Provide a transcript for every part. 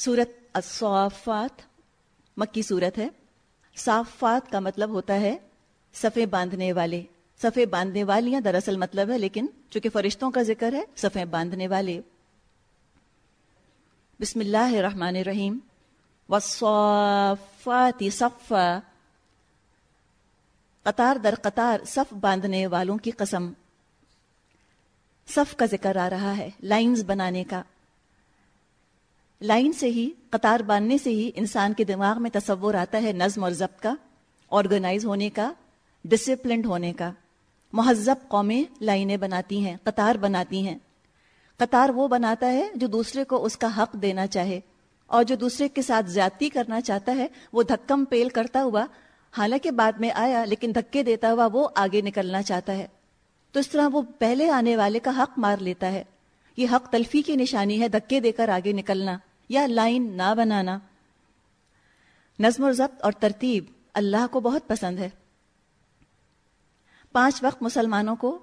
سورت الصافات، مکی صورت ہے۔ صافات کا مطلب ہوتا ہے صفے باندھنے والے۔ صفے باندھنے والیاں دراصل مطلب ہے، لیکن چونکہ فرشتوں کا ذکر ہے صفے باندھنے والے۔ بسم اللہ الرحمن الرحیم۔ والصافات صفا۔ قطار در قطار صف باندھنے والوں کی قسم۔ صف کا ذکر آ رہا ہے، لائنز بنانے کا۔ لائن سے ہی، قطار باندھنے سے ہی انسان کے دماغ میں تصور آتا ہے نظم اور ضبط کا آرگنائز ہونے کا ڈسپلنڈ ہونے کا۔ مہذب قومیں لائنیں بناتی ہیں، قطار بناتی ہیں۔ قطار وہ بناتا ہے جو دوسرے کو اس کا حق دینا چاہے اور جو دوسرے کے ساتھ زیادتی کرنا چاہتا ہے، وہ دھکم پیل کرتا ہوا، حالانکہ بعد میں آیا لیکن دھکے دیتا ہوا وہ آگے نکلنا چاہتا ہے۔ تو اس طرح وہ پہلے آنے والے کا حق مار لیتا ہے۔ یہ حق تلفی کی نشانی ہے، دھکے دے کر آگے نکلنا۔ یا لائن نہ بنانا۔ نظم و ضبط اور ترتیب اللہ کو بہت پسند ہے۔ پانچ وقت مسلمانوں کو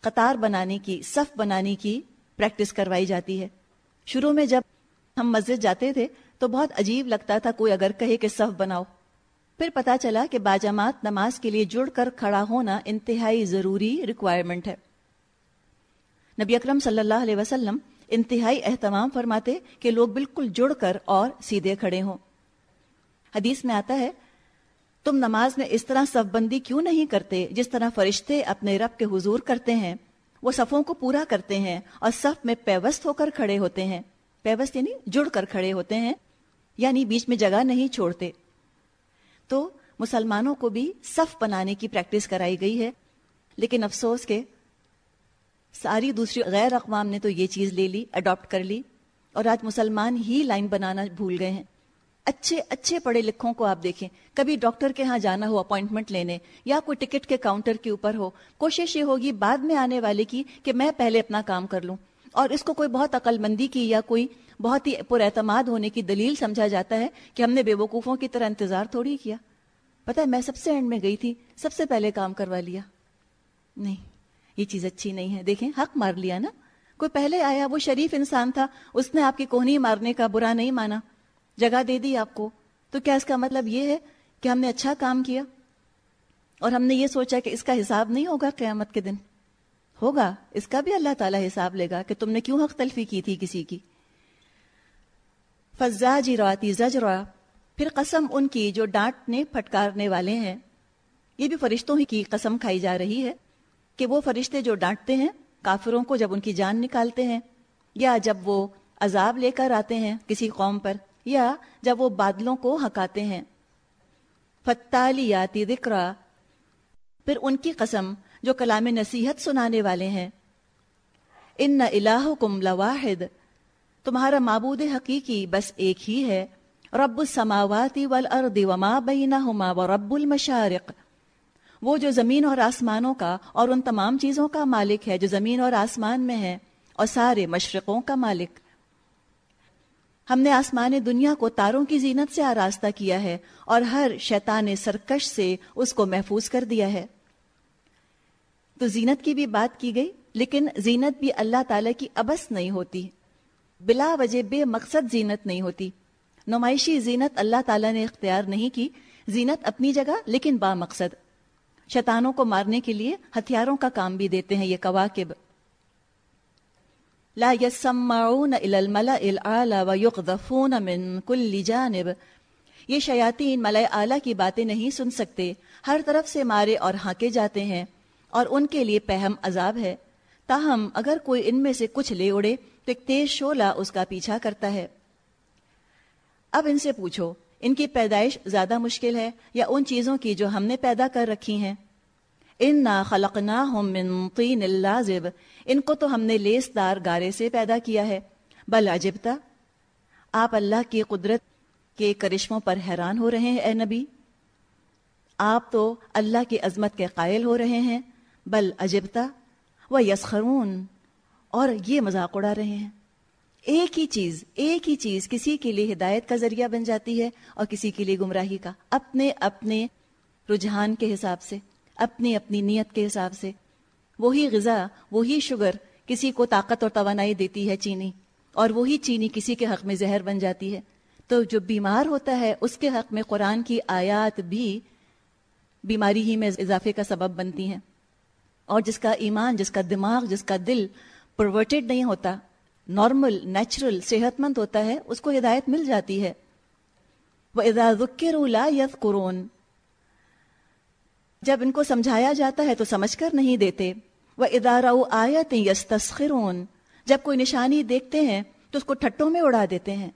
قطار بنانے کی، صف بنانے کی پریکٹس کروائی جاتی ہے۔ شروع میں جب ہم مسجد جاتے تھے تو بہت عجیب لگتا تھا کوئی اگر کہے کہ صف بناؤ۔ پھر پتا چلا کہ باجامات نماز کے لیے جڑ کر کھڑا ہونا انتہائی ضروری ریکوائرمنٹ ہے۔ نبی اکرم صلی اللہ علیہ وسلم انتہائی اہتمام فرماتے کہ لوگ بالکل جڑ کر اور سیدھے کھڑے ہوں۔ حدیث میں آتا ہے، تم نماز میں اس طرح صف بندی کیوں نہیں کرتے جس طرح فرشتے اپنے رب کے حضور کرتے ہیں؟ وہ صفوں کو پورا کرتے ہیں اور صف میں پیوست ہو کر کھڑے ہوتے ہیں۔ پیوست یعنی جڑ کر کھڑے ہوتے ہیں یعنی بیچ میں جگہ نہیں چھوڑتے۔ تو مسلمانوں کو بھی صف بنانے کی پریکٹس کرائی گئی ہے، لیکن افسوس کے ساری دوسری غیر اقوام نے تو یہ چیز لے لی اڈاپٹ کر لی اور آج مسلمان ہی لائن بنانا بھول گئے ہیں۔ اچھے اچھے پڑھے لکھوں کو آپ دیکھیں۔ کبھی ڈاکٹر کے ہاں جانا ہو اپوائنٹمنٹ لینے یا کوئی ٹکٹ کے کاؤنٹر کے اوپر ہو، کوشش یہ ہوگی بعد میں آنے والے کی کہ میں پہلے اپنا کام کر لوں۔ اور اس کو کوئی بہت عقل مندی کی یا کوئی بہت ہی پر اعتماد ہونے کی دلیل سمجھا جاتا ہے کہ ہم نے بے وقوفوں کی طرح انتظار تھوڑی کیا۔ پتہ ہے، میں سب سے اینڈ میں گئی تھی، سب سے پہلے کام کروا لیا۔ نہیں۔ یہ چیز اچھی نہیں ہے۔ دیکھیں، حق مار لیا نا۔ کوئی پہلے آیا، وہ شریف انسان تھا، اس نے آپ کی کوہنی مارنے کا برا نہیں مانا۔ جگہ دے دی آپ کو۔ تو کیا اس کا مطلب یہ ہے کہ ہم نے اچھا کام کیا؟ اور ہم نے یہ سوچا کہ اس کا حساب نہیں ہوگا قیامت کے دن۔ ہوگا، اس کا بھی اللہ تعالیٰ حساب لے گا کہ تم نے کیوں حق تلفی کی تھی کسی کی۔ فضا جی راتی زجرا۔ پھر قسم ان کی جو ڈانٹنے، پھٹکارنے والے ہیں۔ یہ بھی فرشتوں ہی کی قسم کھائی جا رہی ہے۔ کہ وہ فرشتے جو ڈانٹتے ہیں، کافروں کو جب ان کی جان نکالتے ہیں، یا جب وہ عذاب لے کر آتے ہیں کسی قوم پر، یا جب وہ بادلوں کو ہکاتے ہیں۔ فتالیاتی ذکرا پھر ان کی قسم جو کلام نصیحت سنانے والے ہیں۔ ان نہ الہ کم لواحد۔ تمہارا معبود حقیقی بس ایک ہی ہے۔ رب السماواتی والارض وما بینہما ورب المشارق۔ وہ جو زمین اور آسمانوں کا اور ان تمام چیزوں کا مالک ہے جو زمین اور آسمان میں ہے اور سارے مشرقوں کا مالک۔ ہم نے آسمان دنیا کو تاروں کی زینت سے آراستہ کیا ہے اور ہر شیطان سرکش سے اس کو محفوظ کر دیا ہے۔ تو زینت کی بھی بات کی گئی، لیکن زینت بھی اللہ تعالی کی ابس نہیں ہوتی۔ بلا وجہ بے مقصد زینت نہیں ہوتی۔ نمائشی زینت اللہ تعالیٰ نے اختیار نہیں کی۔ زینت اپنی جگہ، لیکن با مقصد۔ شیطانوں کو مارنے کے لیے ہتھیاروں کا کام بھی دیتے ہیں یہ کواکب۔ لا يسمعون الى الملأ الاعلى ويقذفون من كل جانب۔ یہ شیاطین ملائے اعلیٰ کی باتیں نہیں سن سکتے۔ ہر طرف سے مارے اور ہانکے جاتے ہیں۔ اور ان کے لیے پہم عذاب ہے۔ تاہم اگر کوئی ان میں سے کچھ لے اڑے تو ایک تیز شولہ اس کا پیچھا کرتا ہے۔ اب ان سے پوچھو ان کی پیدائش زیادہ مشکل ہے یا ان چیزوں کی جو ہم نے پیدا کر رکھی ہیں؟ ان نا خلق نہ ان کو تو ہم نے لیس دار گارے سے پیدا کیا ہے۔ بل عجبتا آپ اللہ کی قدرت کے کرشموں پر حیران ہو رہے ہیں اے نبی۔ آپ تو اللہ کی عظمت کے قائل ہو رہے ہیں۔ بل عجبتا وہ یسخرون اور یہ مذاق اڑا رہے ہیں۔ ایک ہی چیز، ایک ہی چیز کسی کے لیے ہدایت کا ذریعہ بن جاتی ہے اور کسی کے لیے گمراہی کا۔ اپنے اپنے رجحان کے حساب سے، اپنی اپنی نیت کے حساب سے۔ وہی غذا، وہی شوگر کسی کو طاقت اور توانائی دیتی ہے چینی، اور وہی چینی کسی کے حق میں زہر بن جاتی ہے۔ تو جو بیمار ہوتا ہے، اس کے حق میں قرآن کی آیات بھی بیماری ہی میں اضافے کا سبب بنتی ہیں۔ اور جس کا ایمان، جس کا دماغ، جس کا دل پرورٹیڈ نہیں ہوتا نارمل، نیچرل صحت مند ہوتا ہے، اس کو ہدایت مل جاتی ہے۔ وہ ادا ذکر لا یس قرون جب ان کو سمجھایا جاتا ہے تو سمجھ کر نہیں دیتے۔ وہ ادارہ آیت یس تسخرون جب کوئی نشانی دیکھتے ہیں تو اس کو ٹھٹوں میں اڑا دیتے ہیں۔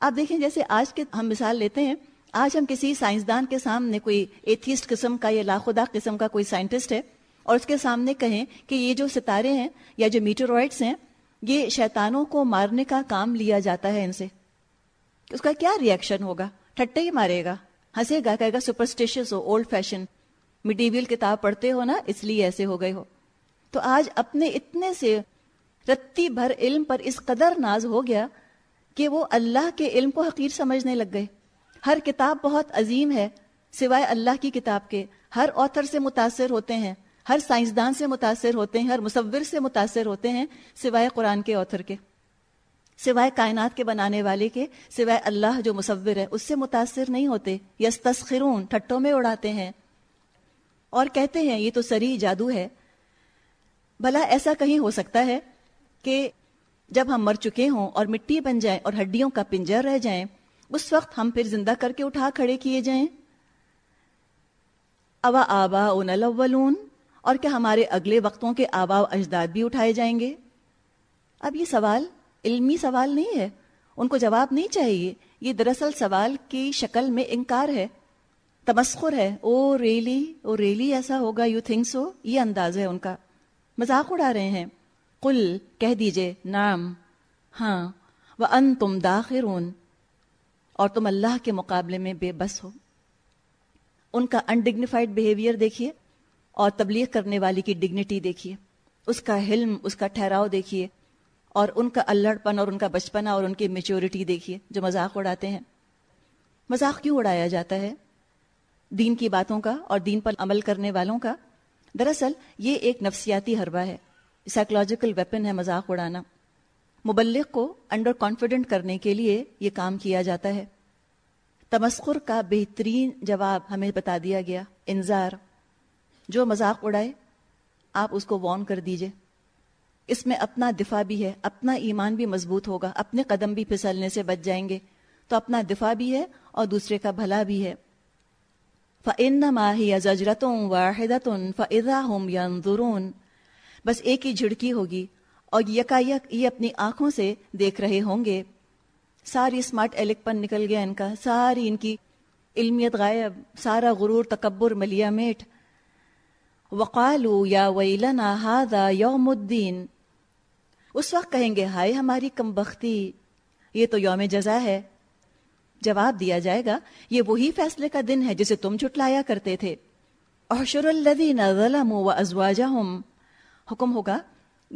آپ دیکھیں جیسے آج کے ہم مثال لیتے ہیں، آج ہم کسی سائنسدان کے سامنے کوئی ایتھیسٹ قسم کا یا لاخدا قسم کا کوئی سائنٹسٹ ہے اور اس کے سامنے کہیں کہ یہ جو ستارے ہیں یا جو میٹروائڈس ہیں یہ شیطانوں کو مارنے کا کام لیا جاتا ہے ان سے۔ اس کا کیا ریئیکشن ہوگا؟ ٹھٹے ہی مارے گا۔ ہنسے گا، کہے گا سپرسٹیشس ہو اولڈ فیشن مٹیریل کتاب پڑھتے ہو نا، اس لیے ایسے ہو گئے ہو۔ تو آج اپنے اتنے سے رتی بھر علم پر اس قدر ناز ہو گیا کہ وہ اللہ کے علم کو حقیر سمجھنے لگ گئے۔ ہر کتاب بہت عظیم ہے، سوائے اللہ کی کتاب کے۔ ہر آتھر سے متاثر ہوتے ہیں۔ ہر سائنسدان سے متاثر ہوتے ہیں، ہر مصور سے متاثر ہوتے ہیں، سوائے قرآن کے آتھر کے، سوائے کائنات کے بنانے والے کے، سوائے اللہ جو مصور ہے، اس سے متاثر نہیں ہوتے یس تسخرون ٹھٹوں میں اڑاتے ہیں۔ اور کہتے ہیں، یہ تو سری جادو ہے۔ بھلا ایسا کہیں ہو سکتا ہے کہ جب ہم مر چکے ہوں اور مٹی بن جائیں اور ہڈیوں کا پنجر رہ جائیں، اس وقت ہم پھر زندہ کر کے اٹھا کھڑے کیے جائیں۔ اوا آبا اون الاولون؟ اور کیا ہمارے اگلے وقتوں کے آبا و اجداد بھی اٹھائے جائیں گے؟ اب یہ سوال علمی سوال نہیں ہے۔ ان کو جواب نہیں چاہیے۔ یہ دراصل سوال کی شکل میں انکار ہے۔ تمسخر ہے۔ او ریلی او ریلی ایسا ہوگا، یو تھنک سو؟ یہ انداز ہے ان کا۔ مذاق اڑا رہے ہیں۔ کل کہہ دیجیے۔ نام ہاں۔ وہ ان تم داخرون۔ اور تم اللہ کے مقابلے میں بے بس ہو۔ ان کا انڈگنیفائڈ بہیویئر دیکھیے۔ اور تبلیغ کرنے والی کی ڈگنیٹی دیکھیے، اس کا حلم، اس کا ٹھہراؤ دیکھیے، اور ان کا الڑ پن اور ان کا بچپنا اور ان کی میچورٹی دیکھیے جو مذاق اڑاتے ہیں۔ مذاق کیوں اڑایا جاتا ہے؟ دین کی باتوں کا اور دین پر عمل کرنے والوں کا۔ دراصل یہ ایک نفسیاتی حربہ ہے۔ سائیکولوجیکل ویپن ہے مذاق اڑانا۔ مبلغ کو انڈر کانفیڈنٹ کرنے کے لیے یہ کام کیا جاتا ہے۔ تمسخر کا بہترین جواب ہمیں بتا دیا گیا، انذار۔ جو مذاق اڑائے، آپ اس کو وارن کر دیجیے۔ اس میں اپنا دفاع بھی ہے، اپنا ایمان بھی مضبوط ہوگا، اپنے قدم بھی پھسلنے سے بچ جائیں گے۔ تو اپنا دفاع بھی ہے اور دوسرے کا بھلا بھی ہے۔ فن ماہی زجرتوں واحدت فضا ہوم یا بس ایک ہی جھڑکی ہوگی اور یکا یک یہ اپنی آنکھوں سے دیکھ رہے ہوں گے۔ ساری اسمارٹ الیک پن نکل گیا ان کا، ساری ان کی علمیت غائب، سارا غرور تکبر ملیا میٹ وقالو یا ویلنا ہادا یوم الدین۔ اس وقت کہیں گے، ہائے ہماری کم بختی، یہ تو یوم جزا ہے۔ جواب دیا جائے گا، یہ وہی فیصلے کا دن ہے جسے تم جھٹلایا کرتے تھے۔ احشر الذین ظلموا وازواجہم۔ حکم ہوگا،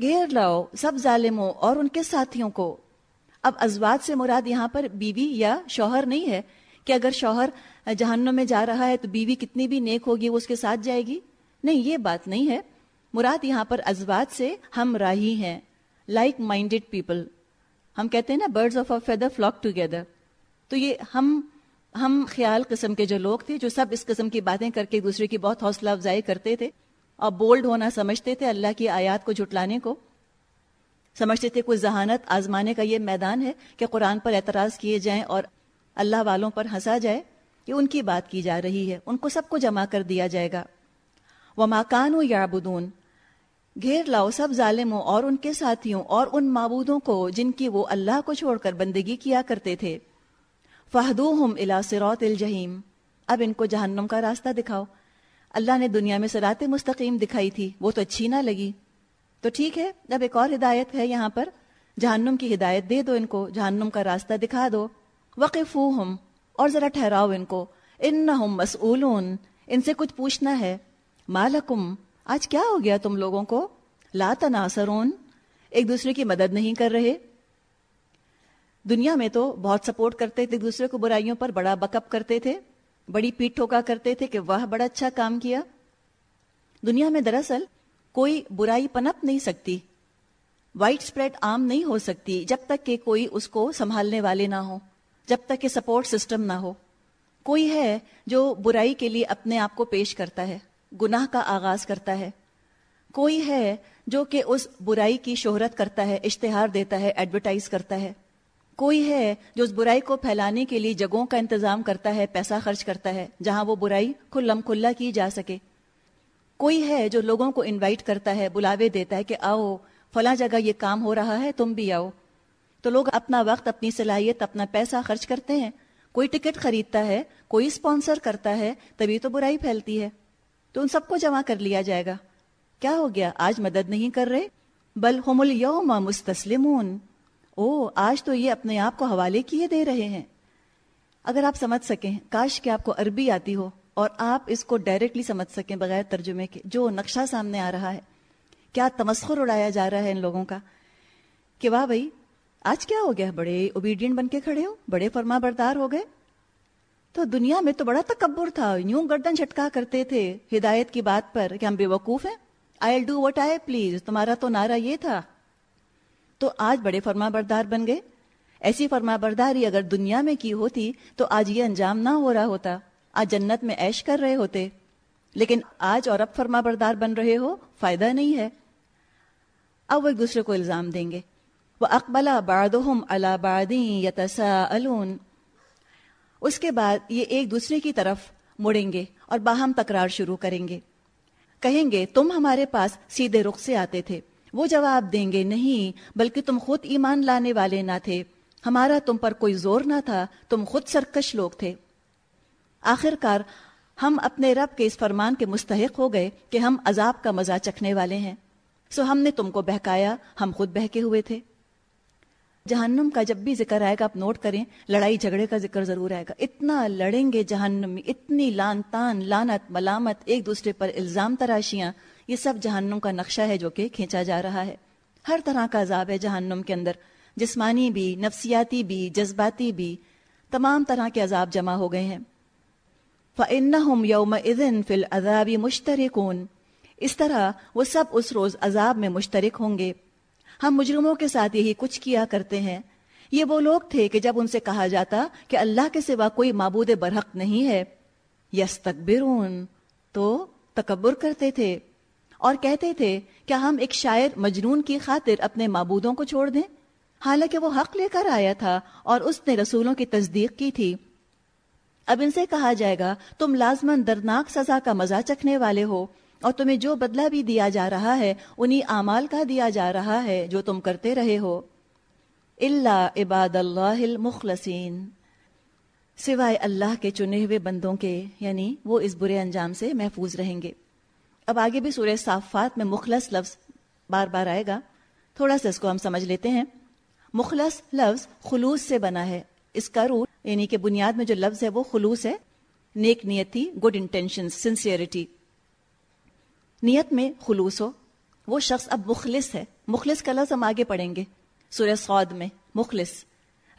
گھیر لاؤ سب ظالموں اور ان کے ساتھیوں کو۔ اب ازواج سے مراد یہاں پر بیوی یا شوہر نہیں ہے کہ اگر شوہر جہنم میں جا رہا ہے تو بیوی کتنی بھی نیک ہوگی وہ اس کے ساتھ جائے گی۔ نہیں، یہ بات نہیں ہے۔ مراد یہاں پر ازواج سے ہم راہی ہیں لائک مائنڈیڈ پیپل ہم کہتے ہیں نا birds of a feather flock together تو یہ ہم ہم خیال قسم کے جو لوگ تھے، جو سب اس قسم کی باتیں کر کے ایک دوسرے کی بہت حوصلہ افزائی کرتے تھے۔ اور بولڈ ہونا سمجھتے تھے اللہ کی آیات کو جھٹلانے کو۔ سمجھتے تھے کوئی ذہانت آزمانے کا یہ میدان ہے کہ قرآن پر اعتراض کیے جائیں اور اللہ والوں پر ہنسا جائے یہ ان کی بات کی جا رہی ہے۔ ان کو سب کو جمع کر دیا جائے گا۔ وہ ماکان یا بدون گھیر لاؤ سب ظالموں اور ان کے ساتھیوں اور ان معبودوں کو جن کی وہ اللہ کو چھوڑ کر بندگی کیا کرتے تھے۔ فہدو ہم الا سروت الجہیم اب ان کو جہنم کا راستہ دکھاؤ۔ اللہ نے دنیا میں سرات مستقیم دکھائی تھی، وہ تو اچھی نہ لگی۔ تو ٹھیک ہے، اب ایک اور ہدایت ہے یہاں پر۔ جہنم کی ہدایت دے دو ان کو، جہنم کا راستہ دکھا دو۔ وقف اور ذرا ٹھہراؤ ان کو۔ ان نہ مسئولون۔ ان سے کچھ پوچھنا ہے۔ مالکم، آج کیا ہو گیا تم لوگوں کو؟ لا تناصرون، ایک دوسرے کی مدد نہیں کر رہے؟ دنیا میں تو بہت سپورٹ کرتے تھے، ایک دوسرے کو برائیوں پر بڑا بک اپ کرتے تھے، بڑی پیٹ ٹھوکا کرتے تھے کہ وہ بڑا اچھا کام کیا۔ دنیا میں دراصل کوئی برائی پنپ نہیں سکتی وائٹ اسپریڈ عام نہیں ہو سکتی جب تک کہ کوئی اس کو سنبھالنے والے نہ ہو، جب تک کہ سپورٹ سسٹم نہ ہو۔ کوئی ہے جو برائی کے لیے اپنے آپ کو پیش کرتا ہے۔ گناہ کا آغاز کرتا ہے۔ کوئی ہے جو کہ اس برائی کی شہرت کرتا ہے، اشتہار دیتا ہے ایڈورٹائز کرتا ہے۔ کوئی ہے جو اس برائی کو پھیلانے کے لیے جگہوں کا انتظام کرتا ہے، پیسہ خرچ کرتا ہے، جہاں وہ برائی کھلم کھلا کی جا سکے۔ کوئی ہے جو لوگوں کو انوائٹ کرتا ہے، بلاوے دیتا ہے کہ آؤ، فلاں جگہ یہ کام ہو رہا ہے، تم بھی آؤ۔ تو لوگ اپنا وقت، اپنی صلاحیت، اپنا پیسہ خرچ کرتے ہیں۔ کوئی ٹکٹ خریدتا ہے، کوئی اسپانسر کرتا ہے، تبھی تو برائی پھیلتی ہے۔ تو ان سب کو جمع کر لیا جائے گا۔ کیا ہو گیا؟ آج مدد نہیں کر رہے؟ بل ہوم اليوم مستسلمون۔ او، آج تو یہ اپنے آپ کو حوالے کیے دے رہے ہیں۔ اگر آپ سمجھ سکیں، کاش کہ آپ کو عربی آتی ہو اور آپ اس کو ڈائریکٹلی سمجھ سکیں بغیر ترجمے کے، جو نقشہ سامنے آ رہا ہے۔ کیا تمسخر اڑایا جا رہا ہے ان لوگوں کا؟ کہ واہ بھائی، آج کیا ہو گیا؟ بڑے اوبیڈینٹ بن کے کھڑے ہو؟ بڑے فرما بردار ہو گئے؟ تو دنیا میں تو بڑا تکبر تھا۔ یوں گردن چھٹکا کرتے تھے۔ ہدایت کی بات پر کہ ہم بے وقوف ہیں۔ I do what I please تمہارا تو نعرہ یہ تھا۔ تو آج بڑے فرما بردار بن گئے۔ ایسی فرما برداری اگر دنیا میں کی ہوتی تو آج یہ انجام نہ ہو رہا ہوتا۔ آج جنت میں ایش کر رہے ہوتے۔ لیکن آج اور اب فرما بردار بن رہے ہو، فائدہ نہیں ہے۔ اب وہ ایک دوسرے کو الزام دیں گے۔ وہ اکبلا بادم اللہ بادی یتسا اس کے بعد یہ ایک دوسرے کی طرف مڑیں گے اور باہم تکرار شروع کریں گے۔ کہیں گے، تم ہمارے پاس سیدھے رخ سے آتے تھے۔ وہ جواب دیں گے، نہیں، بلکہ تم خود ایمان لانے والے نہ تھے۔ ہمارا تم پر کوئی زور نہ تھا، تم خود سرکش لوگ تھے۔ آخر کار ہم اپنے رب کے اس فرمان کے مستحق ہو گئے کہ ہم عذاب کا مزہ چکھنے والے ہیں۔ سو ہم نے تم کو بہکایا، ہم خود بہکے ہوئے تھے۔ جہنم کا جب بھی ذکر آئے گا، آپ نوٹ کریں، لڑائی جھگڑے کا ذکر ضرور آئے گا۔ اتنا لڑیں گے جہنم اتنی لان تان لانت، ملامت، ایک دوسرے پر الزام تراشیاں، یہ سب جہنم کا نقشہ ہے جو کہ کھینچا جا رہا ہے۔ ہر طرح کا عذاب ہے جہنم کے اندر۔ جسمانی بھی، نفسیاتی بھی، جذباتی بھی، تمام طرح کے عذاب جمع ہو گئے ہیں۔ فَإِنَّهُمْ يَوْمَئِذٍ فِي الْعَذَابِ مُشْتَرِكُونَ۔ اس طرح وہ سب اس روز عذاب میں مشترک ہوں گے۔ ہم مجرموں کے ساتھ یہی کچھ کیا کرتے ہیں۔ یہ وہ لوگ تھے کہ جب ان سے کہا جاتا کہ اللہ کے سوا کوئی معبود برحق نہیں ہے یس تو تکبر کرتے تھے۔ اور کہتے تھے، کیا ہم ایک شاعر مجنون کی خاطر اپنے معبودوں کو چھوڑ دیں؟ حالانکہ وہ حق لے کر آیا تھا اور اس نے رسولوں کی تصدیق کی تھی۔ اب ان سے کہا جائے گا، تم لازمن درناک سزا کا مزہ چکھنے والے ہو۔ اور تمہیں جو بدلہ بھی دیا جا رہا ہے، انہی اعمال کا دیا جا رہا ہے جو تم کرتے رہے ہو۔ اللہ عباد اللہ المخلصین سوائے اللہ کے چنے ہوئے بندوں کے یعنی وہ اس برے انجام سے محفوظ رہیں گے۔ اب آگے بھی سورہ صافات میں مخلص لفظ بار بار آئے گا۔ تھوڑا سا اس کو ہم سمجھ لیتے ہیں۔ مخلص لفظ خلوص سے بنا ہے۔ اس کا روٹ یعنی کہ بنیاد میں جو لفظ ہے وہ خلوص ہے۔ نیک نیتی گڈ انٹینشن سنسیئرٹی نیت میں خلوص ہو، وہ شخص اب مخلص ہے۔ مخلص کا لفظ ہم آگے پڑھیں گے۔ سورہ سعود میں، مخلص۔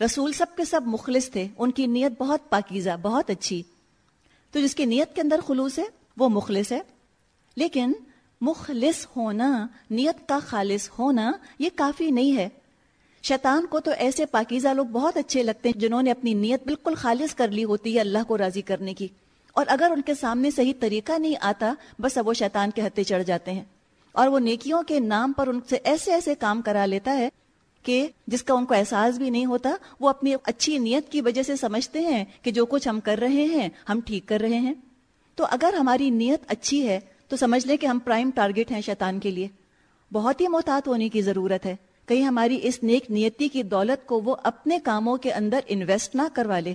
رسول سب کے سب مخلص تھے، ان کی نیت بہت پاکیزہ، بہت اچھی۔ تو جس کی نیت کے اندر خلوص ہے، وہ مخلص ہے۔ لیکن مخلص ہونا، نیت کا خالص ہونا، یہ کافی نہیں ہے۔ شیطان کو تو ایسے پاکیزہ لوگ بہت اچھے لگتے ہیں جنہوں نے اپنی نیت بالکل خالص کر لی ہوتی ہے اللہ کو راضی کرنے کی۔ اور اگر ان کے سامنے صحیح طریقہ نہیں آتا، بس اب وہ شیطان کے ہتھے چڑھ جاتے ہیں۔ اور وہ نیکیوں کے نام پر ان سے ایسے ایسے کام کرا لیتا ہے کہ جس کا ان کو احساس بھی نہیں ہوتا، وہ اپنی اچھی نیت کی وجہ سے سمجھتے ہیں کہ جو کچھ ہم کر رہے ہیں، ہم ٹھیک کر رہے ہیں۔ تو اگر ہماری نیت اچھی ہے، تو سمجھ لیں کہ ہم پرائم ٹارگٹ ہیں شیطان کے لیے۔ بہت ہی محتاط ہونے کی ضرورت ہے۔ کہیں ہماری اس نیک نیتی کی دولت کو وہ اپنے کاموں کے اندر انویسٹ نہ کروا لے۔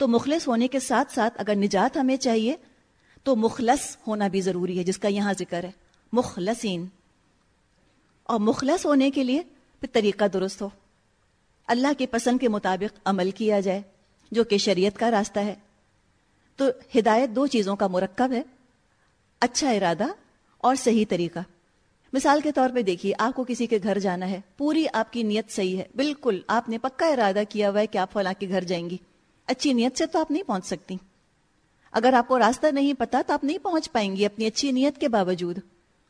تو مخلص ہونے کے ساتھ ساتھ اگر نجات ہمیں چاہیے، تو مخلص ہونا بھی ضروری ہے، جس کا یہاں ذکر ہے۔ مخلصین۔ اور مخلص ہونے کے لیے پھر طریقہ درست ہو۔ اللہ کی پسند کے مطابق عمل کیا جائے، جو کہ شریعت کا راستہ ہے۔ تو ہدایت دو چیزوں کا مرکب ہے اچھا ارادہ اور صحیح طریقہ۔ مثال کے طور پہ دیکھیے، آپ کو کسی کے گھر جانا ہے، پوری آپ کی نیت صحیح ہے، بالکل آپ نے پکا ارادہ کیا ہوا ہے کہ آپ فلاں کے گھر جائیں گی۔ اچھی نیت سے تو آپ نہیں پہنچ سکتی۔ اگر آپ کو راستہ نہیں پتا تو آپ نہیں پہنچ پائیں گی اپنی اچھی نیت کے باوجود۔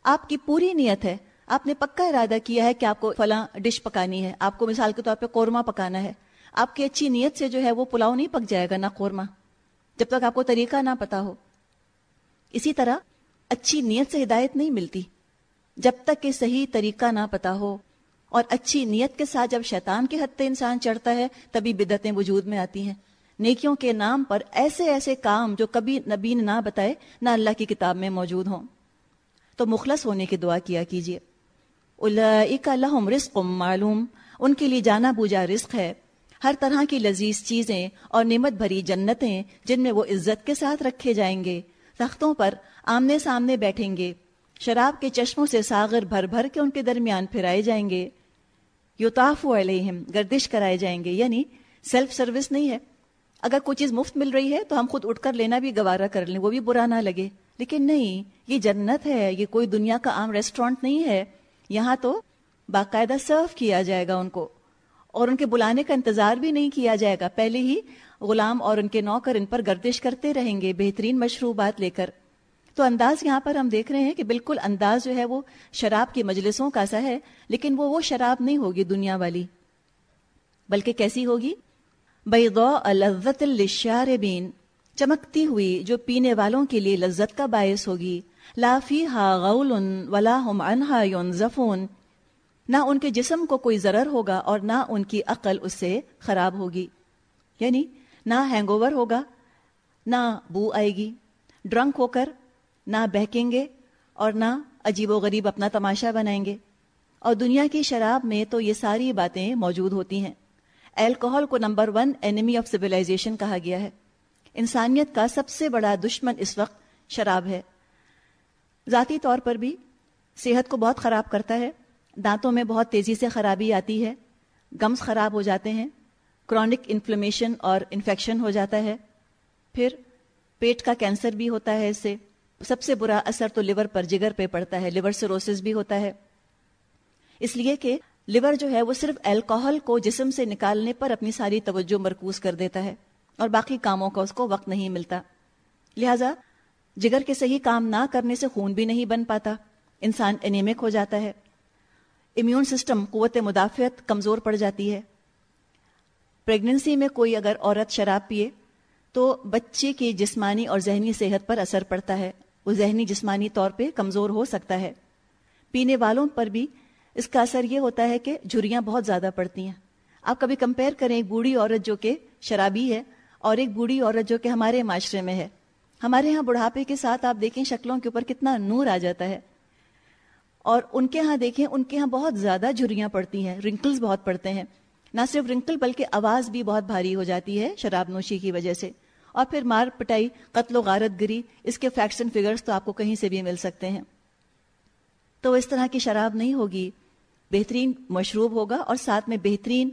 آپ کی پوری نیت ہے۔ آپ نے پکا ارادہ کیا ہے کہ آپ کو فلاں ڈش پکانی ہے۔ آپ کو مثال کے طور پہ قورمہ پکانا ہے۔ آپ کی اچھی نیت سے جو ہے وہ پلاؤ نہیں پک جائے گا نہ قورمہ۔ جب تک آپ کو طریقہ نہ پتا ہو۔ اسی طرح اچھی نیت سے ہدایت نہیں ملتی۔ جب تک کہ صحیح طریقہ نہ پتا ہو اور اچھی نیت کے ساتھ جب شیطان کے حد انسان چڑھتا ہے، تبھی بدتیں وجود میں آتی ہیں۔ نیکیوں کے نام پر ایسے ایسے کام جو کبھی نبی نے نہ بتائے، نہ اللہ کی کتاب میں موجود ہوں۔ تو مخلص ہونے کی دعا کیا کیجیے۔ لہم رزق معلوم، ان کے لیے جانا بوجھا رزق ہے۔ ہر طرح کی لذیذ چیزیں اور نعمت بھری جنتیں جن میں وہ عزت کے ساتھ رکھے جائیں گے۔ تختوں پر آمنے سامنے بیٹھیں گے۔ شراب کے چشموں سے ساغر بھر بھر کے ان کے درمیان پھرائے جائیں گے۔ یوتاف علیہم، گردش کرائے جائیں گے یعنی سیلف سروس نہیں ہے۔ اگر کوئی چیز مفت مل رہی ہے تو ہم خود اٹھ کر لینا بھی، گوارا کر لیں، وہ بھی برا نہ لگے۔ لیکن نہیں، یہ جنت ہے، یہ کوئی دنیا کا عام ریسٹورینٹ نہیں ہے۔ یہاں تو باقاعدہ سرو کیا جائے گا ان کو۔ اور ان کے بلانے کا انتظار بھی نہیں کیا جائے گا۔ پہلے ہی غلام اور ان کے نوکر ان پر گردش کرتے رہیں گے، بہترین مشروبات لے کر۔ تو انداز یہاں پر ہم دیکھ رہے ہیں کہ بالکل انداز جو ہے وہ شراب کی مجلسوں کا سا ہے، لیکن وہ وہ شراب نہیں ہوگی دنیا والی، بلکہ کیسی ہوگی؟ لذت للشاربین چمکتی ہوئی جو پینے والوں کے لیے لذت کا باعث ہوگی لافی ہا غول ولا ہم انہا ينزفون نہ ان کے جسم کو کوئی ضرر ہوگا اور نہ ان کی عقل اس سے خراب ہوگی۔ یعنی نہ ہینگ اوور ہوگا، نہ بو آئے گی۔ ڈرنک ہو کر نہ بہکیں گے اور نہ عجیب و غریب اپنا تماشا بنائیں گے۔ اور دنیا کی شراب میں تو یہ ساری باتیں موجود ہوتی ہیں۔ الکوہل کو number one enemy of civilization کہا گیا ہے۔ انسانیت کا سب سے بڑا دشمن اس وقت شراب ہے۔ ذاتی طور پر بھی صحت کو بہت خراب کرتا ہے۔ دانتوں میں بہت تیزی سے خرابی آتی ہے۔ گمز خراب ہو جاتے ہیں۔ کرونک انفلمیشن اور انفیکشن ہو جاتا ہے۔ پھر پیٹ کا کینسر بھی ہوتا ہے۔ اس سے سب سے برا اثر تو لیور پر جگر پہ پڑتا ہے۔ لیور سروسز بھی ہوتا ہے۔ اس لیے کہ لیور جو ہے وہ صرف الکوہل کو جسم سے نکالنے پر اپنی ساری توجہ مرکوز کر دیتا ہے اور باقی کاموں کا اس کو وقت نہیں ملتا۔ لہذا، جگر کے صحیح کام نہ کرنے سے خون بھی نہیں بن پاتا، انسان انیمک ہو جاتا ہے۔ امیون سسٹم قوت مدافعت کمزور پڑ جاتی ہے۔ پریگننسی میں کوئی اگر عورت شراب پیے تو بچے کی جسمانی اور ذہنی صحت پر اثر پڑتا ہے۔ وہ ذہنی جسمانی طور پہ کمزور ہو سکتا ہے۔ پینے والوں پر بھی اس کا اثر یہ ہوتا ہے کہ جھریاں بہت زیادہ پڑتی ہیں۔ آپ کبھی کمپیئر کریں ایک بوڑھی عورت جو کہ شرابی ہے اور ایک بوڑھی عورت جو کہ ہمارے معاشرے میں ہے۔ ہمارے ہاں بڑھاپے کے ساتھ آپ دیکھیں شکلوں کے اوپر کتنا نور آ جاتا ہے۔ اور ان کے ہاں دیکھیں ان کے ہاں بہت زیادہ جھریاں پڑتی ہیں رنکلز بہت پڑتے ہیں۔ نہ صرف رنکل بلکہ آواز بھی بہت بھاری ہو جاتی ہے شراب نوشی کی وجہ سے۔ اور پھر مار پٹائی، قتل و غارت گری، اس کے فیکٹس اینڈ فگرز تو آپ کو کہیں سے بھی مل سکتے ہیں۔ تو اس طرح کی شراب نہیں ہوگی۔ بہترین مشروب ہوگا اور ساتھ میں بہترین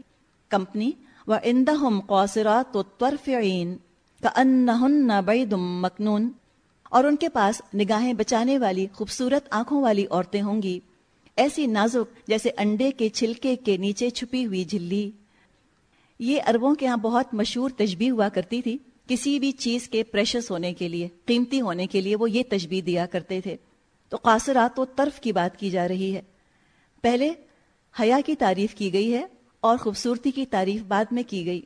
کمپنی۔ و اندہم قوسرات و طرفعین کا ان مکنون اور ان کے پاس نگاہیں بچانے والی خوبصورت آنکھوں والی عورتیں ہوں گی۔ ایسی نازک جیسے انڈے کے چھلکے کے نیچے چھپی ہوئی جھلی۔ یہ اربوں کے ہاں بہت مشہور تجبی ہوا کرتی تھی۔ کسی بھی چیز کے پریشس ہونے کے لیے، قیمتی ہونے کے لیے وہ یہ تجبی دیا کرتے تھے۔ تو قاصرات و طرف کی بات کی جا رہی ہے۔ پہلے حیا کی تعریف کی گئی ہے اور خوبصورتی کی تعریف بعد میں کی گئی۔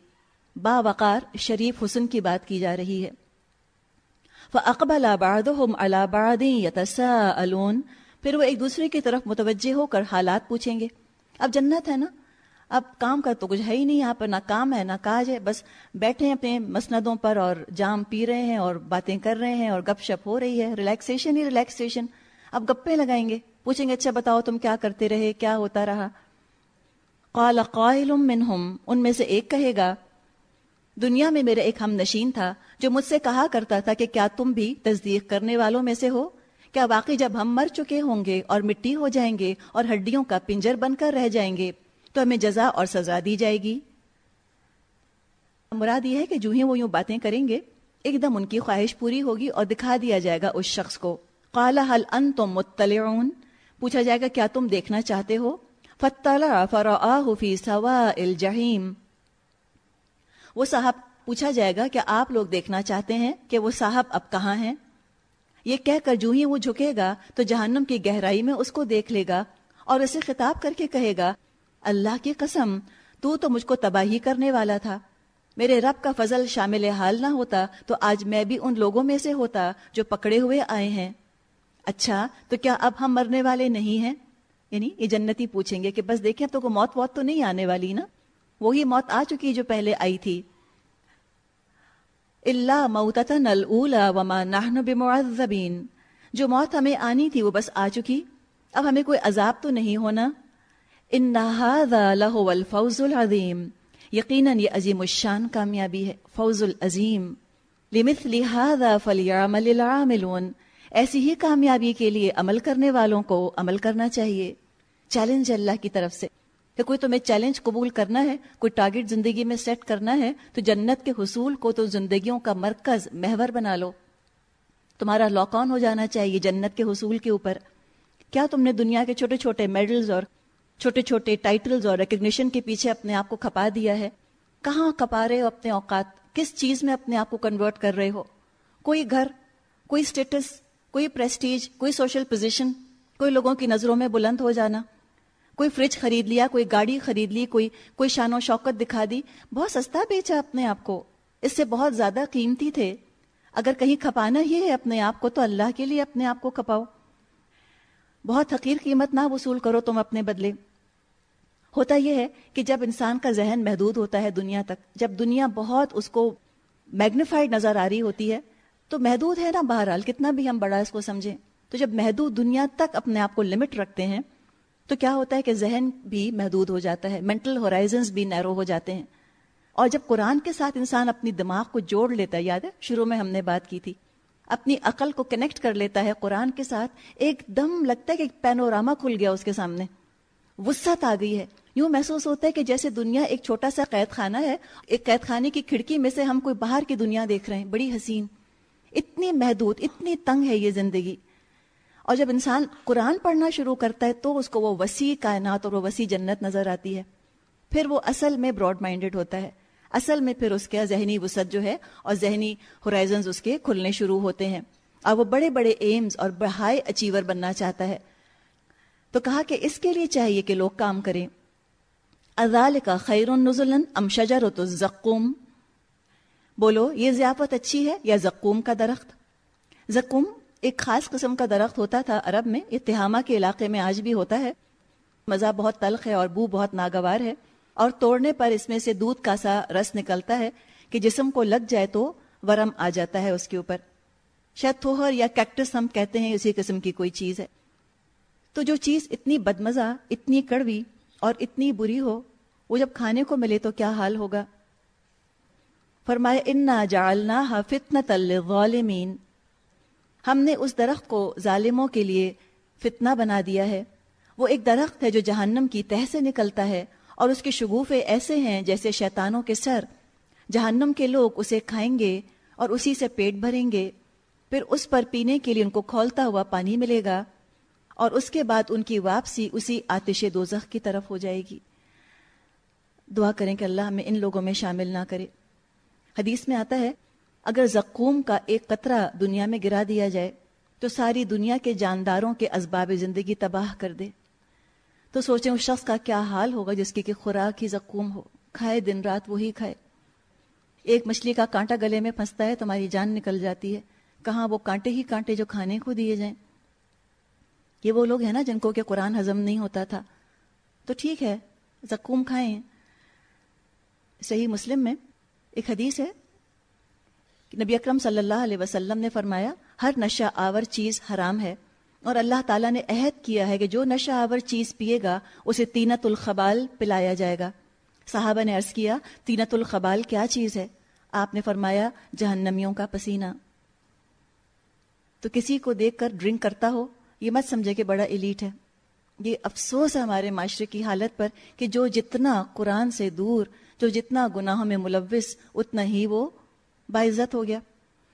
با وقار شریف حسن کی بات کی جا رہی ہے۔ فَأَقْبَلَ بَعْضُهُمْ عَلَى بَعْضٍ يَتَسَاءَلُونَ۔ پھر وہ ایک دوسرے کی طرف متوجہ ہو کر حالات پوچھیں گے۔ اب جنت ہے نا؟ اب کام کا تو کچھ ہے ہی نہیں یہاں پر، نہ کام ہے، نہ کاج ہے۔ بس بیٹھے ہیں اپنے مسندوں پر اور جام پی رہے ہیں اور باتیں کر رہے ہیں اور گپ شپ ہو رہی ہے۔ ریلیکسیشن ہی ریلیکسیشن اب گپے لگائیں گے۔ پوچھیں گے اچھا بتاؤ تم کیا کرتے رہے؟ کیا ہوتا رہا؟ قال، قائل منہم، ان میں سے ایک کہے گا، دنیا میں میرا ایک ہم نشین تھا جو مجھ سے کہا کرتا تھا کہ کیا تم بھی تصدیق کرنے والوں میں سے ہو؟ کیا واقعی جب ہم مر چکے ہوں گے اور مٹی ہو جائیں گے اور ہڈیوں کا پنجر بن کر رہ جائیں گے، تو ہمیں جزا اور سزا دی جائے گی؟ مراد یہ ہے کہ جو ہی وہ یوں باتیں کریں گے، ایک دم ان کی خواہش پوری ہوگی اور دکھا دیا جائے گا اس شخص کو۔ کالا حل ان تم مطلع پوچھا جائے گا، کیا تم دیکھنا چاہتے ہو؟ فتلا فرا فی سوا الجحیم۔ وہ صاحب، پوچھا جائے گا کہ آپ لوگ دیکھنا چاہتے ہیں کہ وہ صاحب اب کہاں ہیں؟ یہ کہہ کر جو ہی وہ جھکے گا، تو جہنم کی گہرائی میں اس کو دیکھ لے گا اور اسے خطاب کر کے کہے گا، اللہ کی قسم، تو تو مجھ کو تباہی کرنے والا تھا۔ میرے رب کا فضل شامل حال نہ ہوتا تو آج میں بھی ان لوگوں میں سے ہوتا جو پکڑے ہوئے آئے ہیں۔ اچھا تو کیا اب ہم مرنے والے نہیں ہیں؟ یعنی یہ جنتی پوچھیں گے کہ بس دیکھیں تو کوئی موت ووت تو نہیں آنے والی نا؟ وہی موت آ چکی جو پہلے آئی تھی۔ اللہ موتتن الاولا وما نحن بمعذبین جو موت ہمیں آنی تھی، وہ بس آ چکی۔ اب ہمیں کوئی عذاب تو نہیں ہونا۔ ان لہو الفوز العظیم یقیناً یہ عظیم الشان کامیابی ہے، فوز العظیم۔ لمثل هذا فليعمل العاملون۔ ایسی ہی کامیابی کے لیے عمل کرنے والوں کو عمل کرنا چاہیے۔ چیلنج اللہ کی طرف سے۔ کہ کوئی تمہیں چیلنج قبول کرنا ہے، کوئی ٹارگٹ زندگی میں سیٹ کرنا ہے، تو جنت کے حصول کو تو زندگیوں کا مرکز، محور بنا لو۔ تمہارا لاک آن ہو جانا چاہیے جنت کے حصول کے اوپر۔ کیا تم نے دنیا کے چھوٹے چھوٹے میڈلز اور چھوٹے چھوٹے ٹائٹلز اور ریکگنیشن کے پیچھے اپنے آپ کو کھپا دیا ہے؟ کہاں کھپا رہے ہو اپنے اوقات؟ کس چیز میں اپنے آپ کو کنورٹ کر رہے ہو؟ کوئی گھر، کوئی اسٹیٹس کوئی پریسٹیج کوئی سوشل پوزیشن کوئی لوگوں کی نظروں میں بلند ہو جانا، کوئی فریج خرید لیا، کوئی گاڑی خرید لی، کوئی کوئی شان و شوکت دکھا دی، بہت سستا بیچا اپنے آپ کو۔ اس سے بہت زیادہ قیمتی تھے۔ اگر کہیں کھپانا ہی ہے اپنے آپ کو، تو اللہ کے لیے اپنے آپ کو کھپاؤ۔ بہت حقیر قیمت نہ وصول کرو تم اپنے بدلے۔ ہوتا یہ ہے کہ جب انسان کا ذہن محدود ہوتا ہے دنیا تک، جب دنیا بہت اس کو میگنیفائڈ نظر آ رہی ہوتی ہے تو محدود ہے نا بہرحال، کتنا بھی ہم بڑا اس کو سمجھیں۔ تو جب محدود دنیا تک اپنے آپ کو لمٹ رکھتے ہیں، تو کیا ہوتا ہے کہ ذہن بھی محدود ہو جاتا ہے مینٹل ہورائزنس بھی نیرو ہو جاتے ہیں۔ اور جب قرآن کے ساتھ انسان اپنی دماغ کو جوڑ لیتا ہے، یاد ہے؟ شروع میں ہم نے بات کی تھی۔ اپنی عقل کو کنیکٹ کر لیتا ہے قرآن کے ساتھ، ایک دم لگتا ہے کہ ایک پینوراما کھل گیا اس کے سامنے۔ وسعت آ گئی ہے۔ یوں محسوس ہوتا ہے کہ جیسے دنیا ایک چھوٹا سا قید خانہ ہے، ایک قید خانے کی کھڑکی میں سے ہم کوئی باہر کی دنیا دیکھ رہے ہیں، بڑی حسین۔ اتنی محدود، اتنی تنگ ہے یہ زندگی۔ اور جب انسان قرآن پڑھنا شروع کرتا ہے تو اس کو وہ وسیع کائنات اور وہ وسیع جنت نظر آتی ہے۔ پھر وہ اصل میں براڈ مائنڈیڈ ہوتا ہے۔ اصل میں پھر اس کا ذہنی وسعت جو ہے اور ذہنی ہورائزنز اس کے کھلنے شروع ہوتے ہیں۔ اور وہ بڑے بڑے ایمز اور ہائی اچیور بننا چاہتا ہے۔ تو کہا کہ اس کے لیے چاہیے کہ لوگ کام کریں۔ ازال کا خیر نزلن ام شجر تو زکوم بولو، یہ ضیافت اچھی ہے یا زکوم کا درخت؟ زکوم ایک خاص قسم کا درخت ہوتا تھا عرب میں اتحامہ کے علاقے میں آج بھی ہوتا ہے۔ مزہ بہت تلخ ہے اور بو بہت ناگوار ہے۔ اور توڑنے پر اس میں سے دودھ کا سا رس نکلتا ہے کہ جسم کو لگ جائے تو ورم آ جاتا ہے اس کے اوپر۔ شاید تھوہر یا کیکٹس ہم کہتے ہیں اسی قسم کی کوئی چیز ہے۔ تو جو چیز اتنی بدمزہ، اتنی کڑوی اور اتنی بری ہو، وہ جب کھانے کو ملے تو کیا حال ہوگا؟ فرمائے انا جالنا فتنت الظالمین ہم نے اس درخت کو ظالموں کے لیے فتنہ بنا دیا ہے۔ وہ ایک درخت ہے جو جہنم کی تہ سے نکلتا ہے اور اس کے شگوفے ایسے ہیں جیسے شیطانوں کے سر۔ جہنم کے لوگ اسے کھائیں گے اور اسی سے پیٹ بھریں گے۔ پھر اس پر پینے کے لیے ان کو کھولتا ہوا پانی ملے گا اور اس کے بعد ان کی واپسی اسی آتش دوزخ کی طرف ہو جائے گی۔ دعا کریں کہ اللہ ہمیں ان لوگوں میں شامل نہ کرے۔ حدیث میں آتا ہے، اگر زقوم کا ایک قطرہ دنیا میں گرا دیا جائے، تو ساری دنیا کے جانداروں کے اسباب زندگی تباہ کر دے۔ تو سوچیں اس شخص کا کیا حال ہوگا جس کی کہ خوراک ہی زقوم ہو، کھائے دن رات وہی کھائے۔ ایک مچھلی کا کانٹا گلے میں پھنستا ہے، تمہاری جان نکل جاتی ہے۔ کہاں وہ کانٹے ہی کانٹے جو کھانے کو دیے جائیں۔ یہ وہ لوگ ہیں نا جن کو کہ قرآن ہضم نہیں ہوتا تھا۔ تو ٹھیک ہے زکوم کھائیں۔ صحیح مسلم میں ایک حدیث ہے نبی اکرم صلی اللہ علیہ وسلم نے فرمایا، ہر نشہ آور چیز حرام ہے، اور اللہ تعالیٰ نے عہد کیا ہے کہ جو نشہ آور چیز پیے گا، اسے تینت الخبال پلایا جائے گا۔ صحابہ نے عرض کیا، تینت الخبال کیا چیز ہے؟ آپ نے فرمایا، جہنمیوں کا پسینہ۔ تو کسی کو دیکھ کر ڈرنک کرتا ہو، یہ مت سمجھے کہ بڑا ایلیٹ ہے۔ یہ افسوس ہے ہمارے معاشرے کی حالت پر کہ جو جتنا قرآن سے دور جو جتنا گناہوں میں ملوث، اتنا ہی وہ باعزت ہو گیا۔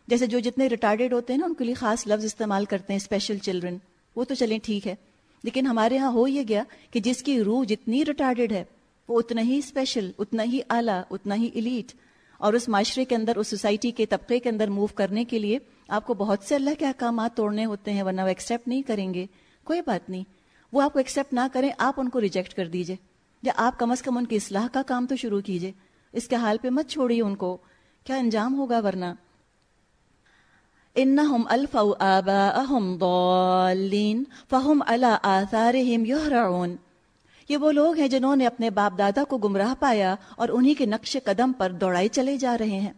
جیسے جو جتنے ریٹارڈیڈ ہوتے ہیں نا، ان کے لیے خاص لفظ استعمال کرتے ہیں اسپیشل چلڈرن وہ تو چلیں ٹھیک ہے۔ لیکن ہمارے ہاں ہو یہ گیا کہ جس کی روح جتنی ریٹارڈیڈ ہے، وہ اتنا ہی اسپیشل اتنا ہی اعلیٰ، اتنا ہی ایلیٹ اور اس معاشرے کے اندر، اس سوسائٹی کے طبقے کے اندر موو کرنے کے لیے آپ کو بہت سے اللہ کے احکامات توڑنے ہوتے ہیں، ورنہ وہ ایکسیپٹ نہیں کریں گے۔ کوئی بات نہیں۔ وہ آپ کو ایکسیپٹ نہ کریں، آپ ان کو ریجیکٹ کر دیجیے۔ یا آپ کم از کم ان کی اصلاح کا کام تو شروع کیجیے۔ اس کے حال پہ مت چھوڑیے ان کو۔ کیا انجام ہوگا ورنہ؟ انہم الفوا آباءہم ضالین فہم علی آثارہم یہرعون یہ وہ لوگ ہیں جنہوں نے اپنے باپ دادا کو گمراہ پایا اور انہی کے نقش قدم پر دوڑائی چلے جا رہے ہیں۔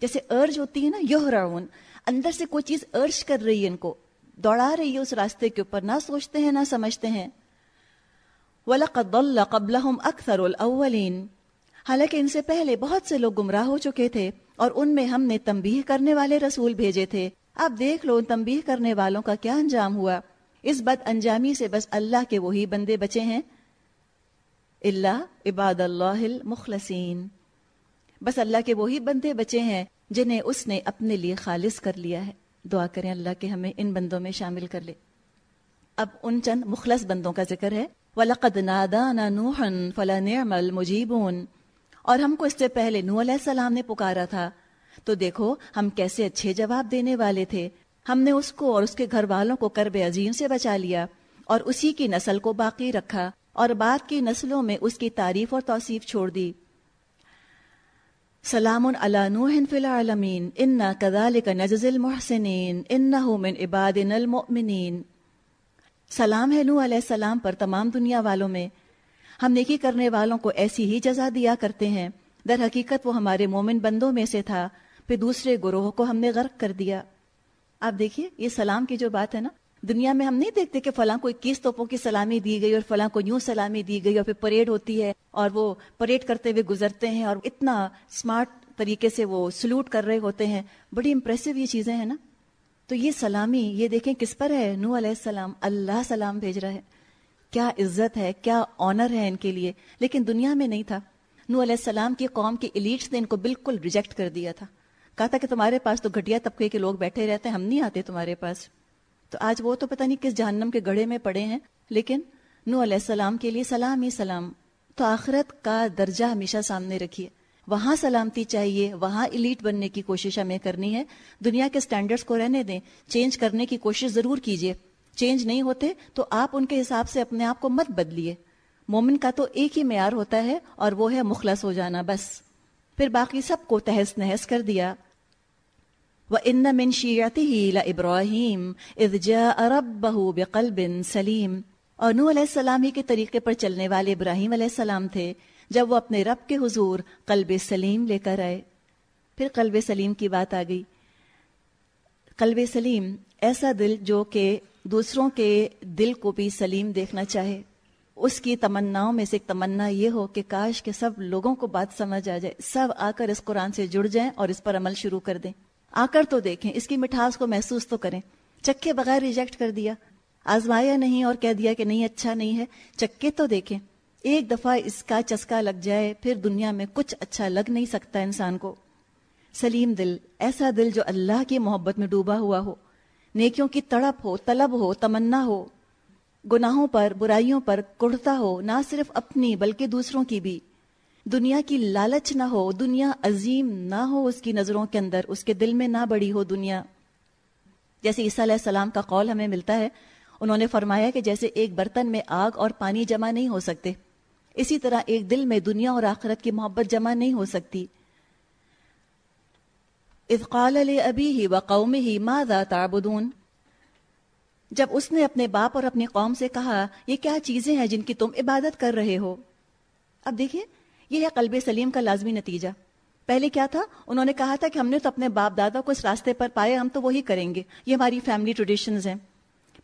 جیسے ارج ہوتی ہے نا یہرعون اندر سے کوئی چیز ارج کر رہی ہے ان کو۔ دوڑا رہی ہے اس راستے کے اوپر، نہ سوچتے ہیں، نہ سمجھتے ہیں۔ وَلَقَدْ ضَلَّ قَبْلَهُمْ أَكْثَرُ الْأَوَّلِينَ حالانکہ ان سے پہلے بہت سے لوگ گمراہ ہو چکے تھے اور ان میں ہم نے تنبیہ کرنے والے رسول بھیجے تھے۔ اب دیکھ لو تنبیہ کرنے والوں کا کیا انجام ہوا۔ اس بد انجامی سے بس اللہ کے وہی بندے بچے ہیں۔ اللہ عباد اللہ المخلصین۔ بس اللہ کے وہی بندے بچے ہیں جنہیں اس نے اپنے لیے خالص کر لیا ہے۔ دعا کریں اللہ کے ہمیں ان بندوں میں شامل کر لے۔ اب ان چند مخلص بندوں کا ذکر ہے۔ وَلَقَدْ نَادَانَا نُوحًا فَلَنِعْمَ الْمُجِيبُونَ۔ اور ہم کو اس سے پہلے نو علیہ السلام نے پکارا تھا۔ تو دیکھو ہم کیسے اچھے جواب دینے والے تھے۔ ہم نے اس کو اور اس کے گھر والوں کو کرب عظیم سے بچا لیا اور اسی کی نسل کو باقی رکھا اور بعد کی نسلوں میں اس کی تعریف اور توصیف چھوڑ دی۔ سلام علی نوح فی العالمین، انا کذالک نجز المحسنین، انہو من عبادنا المؤمنین۔ سلام ہے نوح علیہ السلام پر تمام دنیا والوں میں۔ ہم نیکی کرنے والوں کو ایسی ہی جزا دیا کرتے ہیں۔ در حقیقت وہ ہمارے مومن بندوں میں سے تھا، پھر دوسرے گروہ کو ہم نے غرق کر دیا۔ آپ دیکھیے، یہ سلام کی جو بات ہے نا، دنیا میں ہم نہیں دیکھتے کہ فلاں کو اکیس توپوں کی سلامی دی گئی اور فلاں کو یوں سلامی دی گئی اور پھر پریڈ ہوتی ہے اور وہ پریڈ کرتے ہوئے گزرتے ہیں اور اتنا اسمارٹ طریقے سے وہ سلوٹ کر رہے ہوتے ہیں۔ بڑی امپریسو یہ چیزیں ہیں نا۔ تو یہ سلامی، یہ دیکھیں کس پر ہے؟ نو علیہ السلام، اللہ سلام بھیج رہا ہے۔ کیا عزت ہے، کیا آنر ہے ان کے لیے؟ لیکن دنیا میں نہیں تھا۔ نو علیہ السلام کی قوم کے ایلیٹس نے ان کو بالکل ریجیکٹ کر دیا تھا۔ کہا تھا کہ تمہارے پاس تو گھٹیا طبقے کے لوگ بیٹھے رہتے ہیں، ہم نہیں آتے تمہارے پاس۔ تو آج وہ تو پتہ نہیں کس جہنم کے گڑھے میں پڑے ہیں، لیکن نو علیہ السلام کے لیے سلام ہی سلام۔ تو آخرت کا درجہ ہمیشہ سامنے رکھیے۔ وہاں سلامتی چاہیے، وہاں ایلیٹ بننے کی کوشش ہمیں کرنی ہے۔ دنیا کے سٹینڈرڈز کو رہنے دیں چینج کرنے کی کوشش ضرور کیجیے۔ چینج نہیں ہوتے تو آپ ان کے حساب سے اپنے آپ کو مت بدلیے۔ مومن کا تو ایک ہی معیار ہوتا ہے اور وہ ہے مخلص ہو جانا، بس۔ پھر باقی سب کو تہس نہس کر دیا۔ وَإِنَّ مِن شِيَعْتِهِ لَإِبْرَاهِيمَ إِذْ جَاءَ رَبَّهُ بِقَلْبٍ سَلِيمٍ۔ اور نو علیہ السلام ہی کے طریقے پر چلنے والے ابراہیم علیہ السلام تھے۔ جب وہ اپنے رب کے حضور قلب سلیم لے کر آئے۔ پھر قلب سلیم کی بات آ گئی۔ قلب سلیم ایسا دل جو کہ دوسروں کے دل کو بھی سلیم دیکھنا چاہے۔ اس کی تمناؤں میں سے ایک تمنا یہ ہو کہ کاش کے سب لوگوں کو بات سمجھ آ جائے۔ سب آ کر اس قرآن سے جڑ جائیں اور اس پر عمل شروع کر دیں۔ آ کر تو دیکھیں، اس کی مٹھاس کو محسوس تو کریں۔ چکے بغیر ریجیکٹ کر دیا۔ آزمایا نہیں اور کہہ دیا کہ نہیں اچھا نہیں ہے۔ چکے تو دیکھیں۔ ایک دفعہ اس کا چسکا لگ جائے، پھر دنیا میں کچھ اچھا لگ نہیں سکتا انسان کو۔ سلیم دل، ایسا دل جو اللہ کی محبت میں ڈوبا ہوا ہو۔ نیکیوں کی تڑپ ہو، طلب ہو، تمنا ہو۔ گناہوں پر، برائیوں پر کڑتا ہو، نہ صرف اپنی بلکہ دوسروں کی بھی۔ دنیا کی لالچ نہ ہو، دنیا عظیم نہ ہو اس کی نظروں کے اندر، اس کے دل میں نہ بڑی ہو دنیا۔ جیسے عیسیٰ علیہ السلام کا قول ہمیں ملتا ہے، انہوں نے فرمایا کہ جیسے ایک برتن میں آگ اور پانی جمع نہیں ہو سکتے۔ اسی طرح ایک دل میں دنیا اور آخرت کی محبت جمع نہیں ہو سکتی۔ قال ابھی ہی و قوم ہی ماذا تعبدون؟ جب اس نے اپنے باپ اور اپنی قوم سے کہا، یہ کیا چیزیں ہیں جن کی تم عبادت کر رہے ہو؟ اب دیکھیے، یہ ہے قلب سلیم کا لازمی نتیجہ۔ پہلے کیا تھا؟ انہوں نے کہا تھا کہ ہم نے تو اپنے باپ دادا کو اس راستے پر پائے، ہم تو وہی کریں گے۔ یہ ہماری فیملی ٹریڈیشنز ہیں۔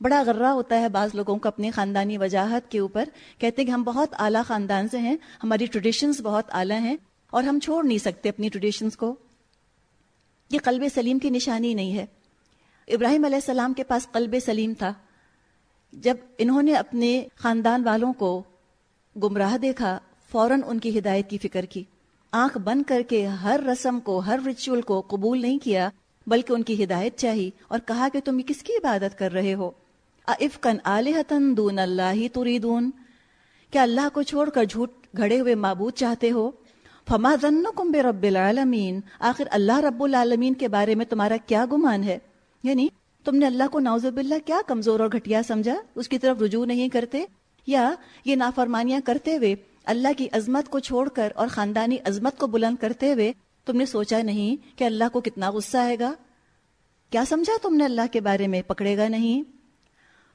بڑا غرہ ہوتا ہے بعض لوگوں کو اپنی خاندانی وجاہت کے اوپر، کہتے ہیں کہ ہم بہت اعلیٰ خاندان سے ہیں، ہماری ٹریڈیشنز بہت اعلیٰ ہیں اور ہم چھوڑ نہیں سکتے اپنی ٹریڈیشنز کو۔ یہ قلب سلیم کی نشانی نہیں ہے۔ ابراہیم علیہ السلام کے پاس قلب سلیم تھا۔ جب انہوں نے اپنے خاندان والوں کو گمراہ دیکھا، فوراً ان کی ہدایت کی فکر کی۔ آنکھ بند کر کے ہر رسم کو، ہر ریچول کو قبول نہیں کیا، بلکہ ان کی ہدایت چاہی اور کہا کہ تم کس کی عبادت کر رہے ہو؟ افقن آلحتن دون اللہ تریدون۔ کیا اللہ کو چھوڑ کر جھوٹ گھڑے ہوئے معبود چاہتے ہو؟ فما ظنکم برب العالمین۔ آخر اللہ رب العالمین کے بارے میں تمہارا کیا گمان ہے؟ یعنی تم نے اللہ کو ناوز باللہ کیا کمزور اور گھٹیا سمجھا؟ اس کی طرف رجوع نہیں کرتے؟ یا یہ نافرمانیاں کرتے ہوئے اللہ کی عظمت کو چھوڑ کر اور خاندانی عظمت کو بلند کرتے ہوئے تم نے سوچا نہیں کہ اللہ کو کتنا غصہ آئے گا؟ کیا سمجھا تم نے اللہ کے بارے میں؟ پکڑے گا نہیں؟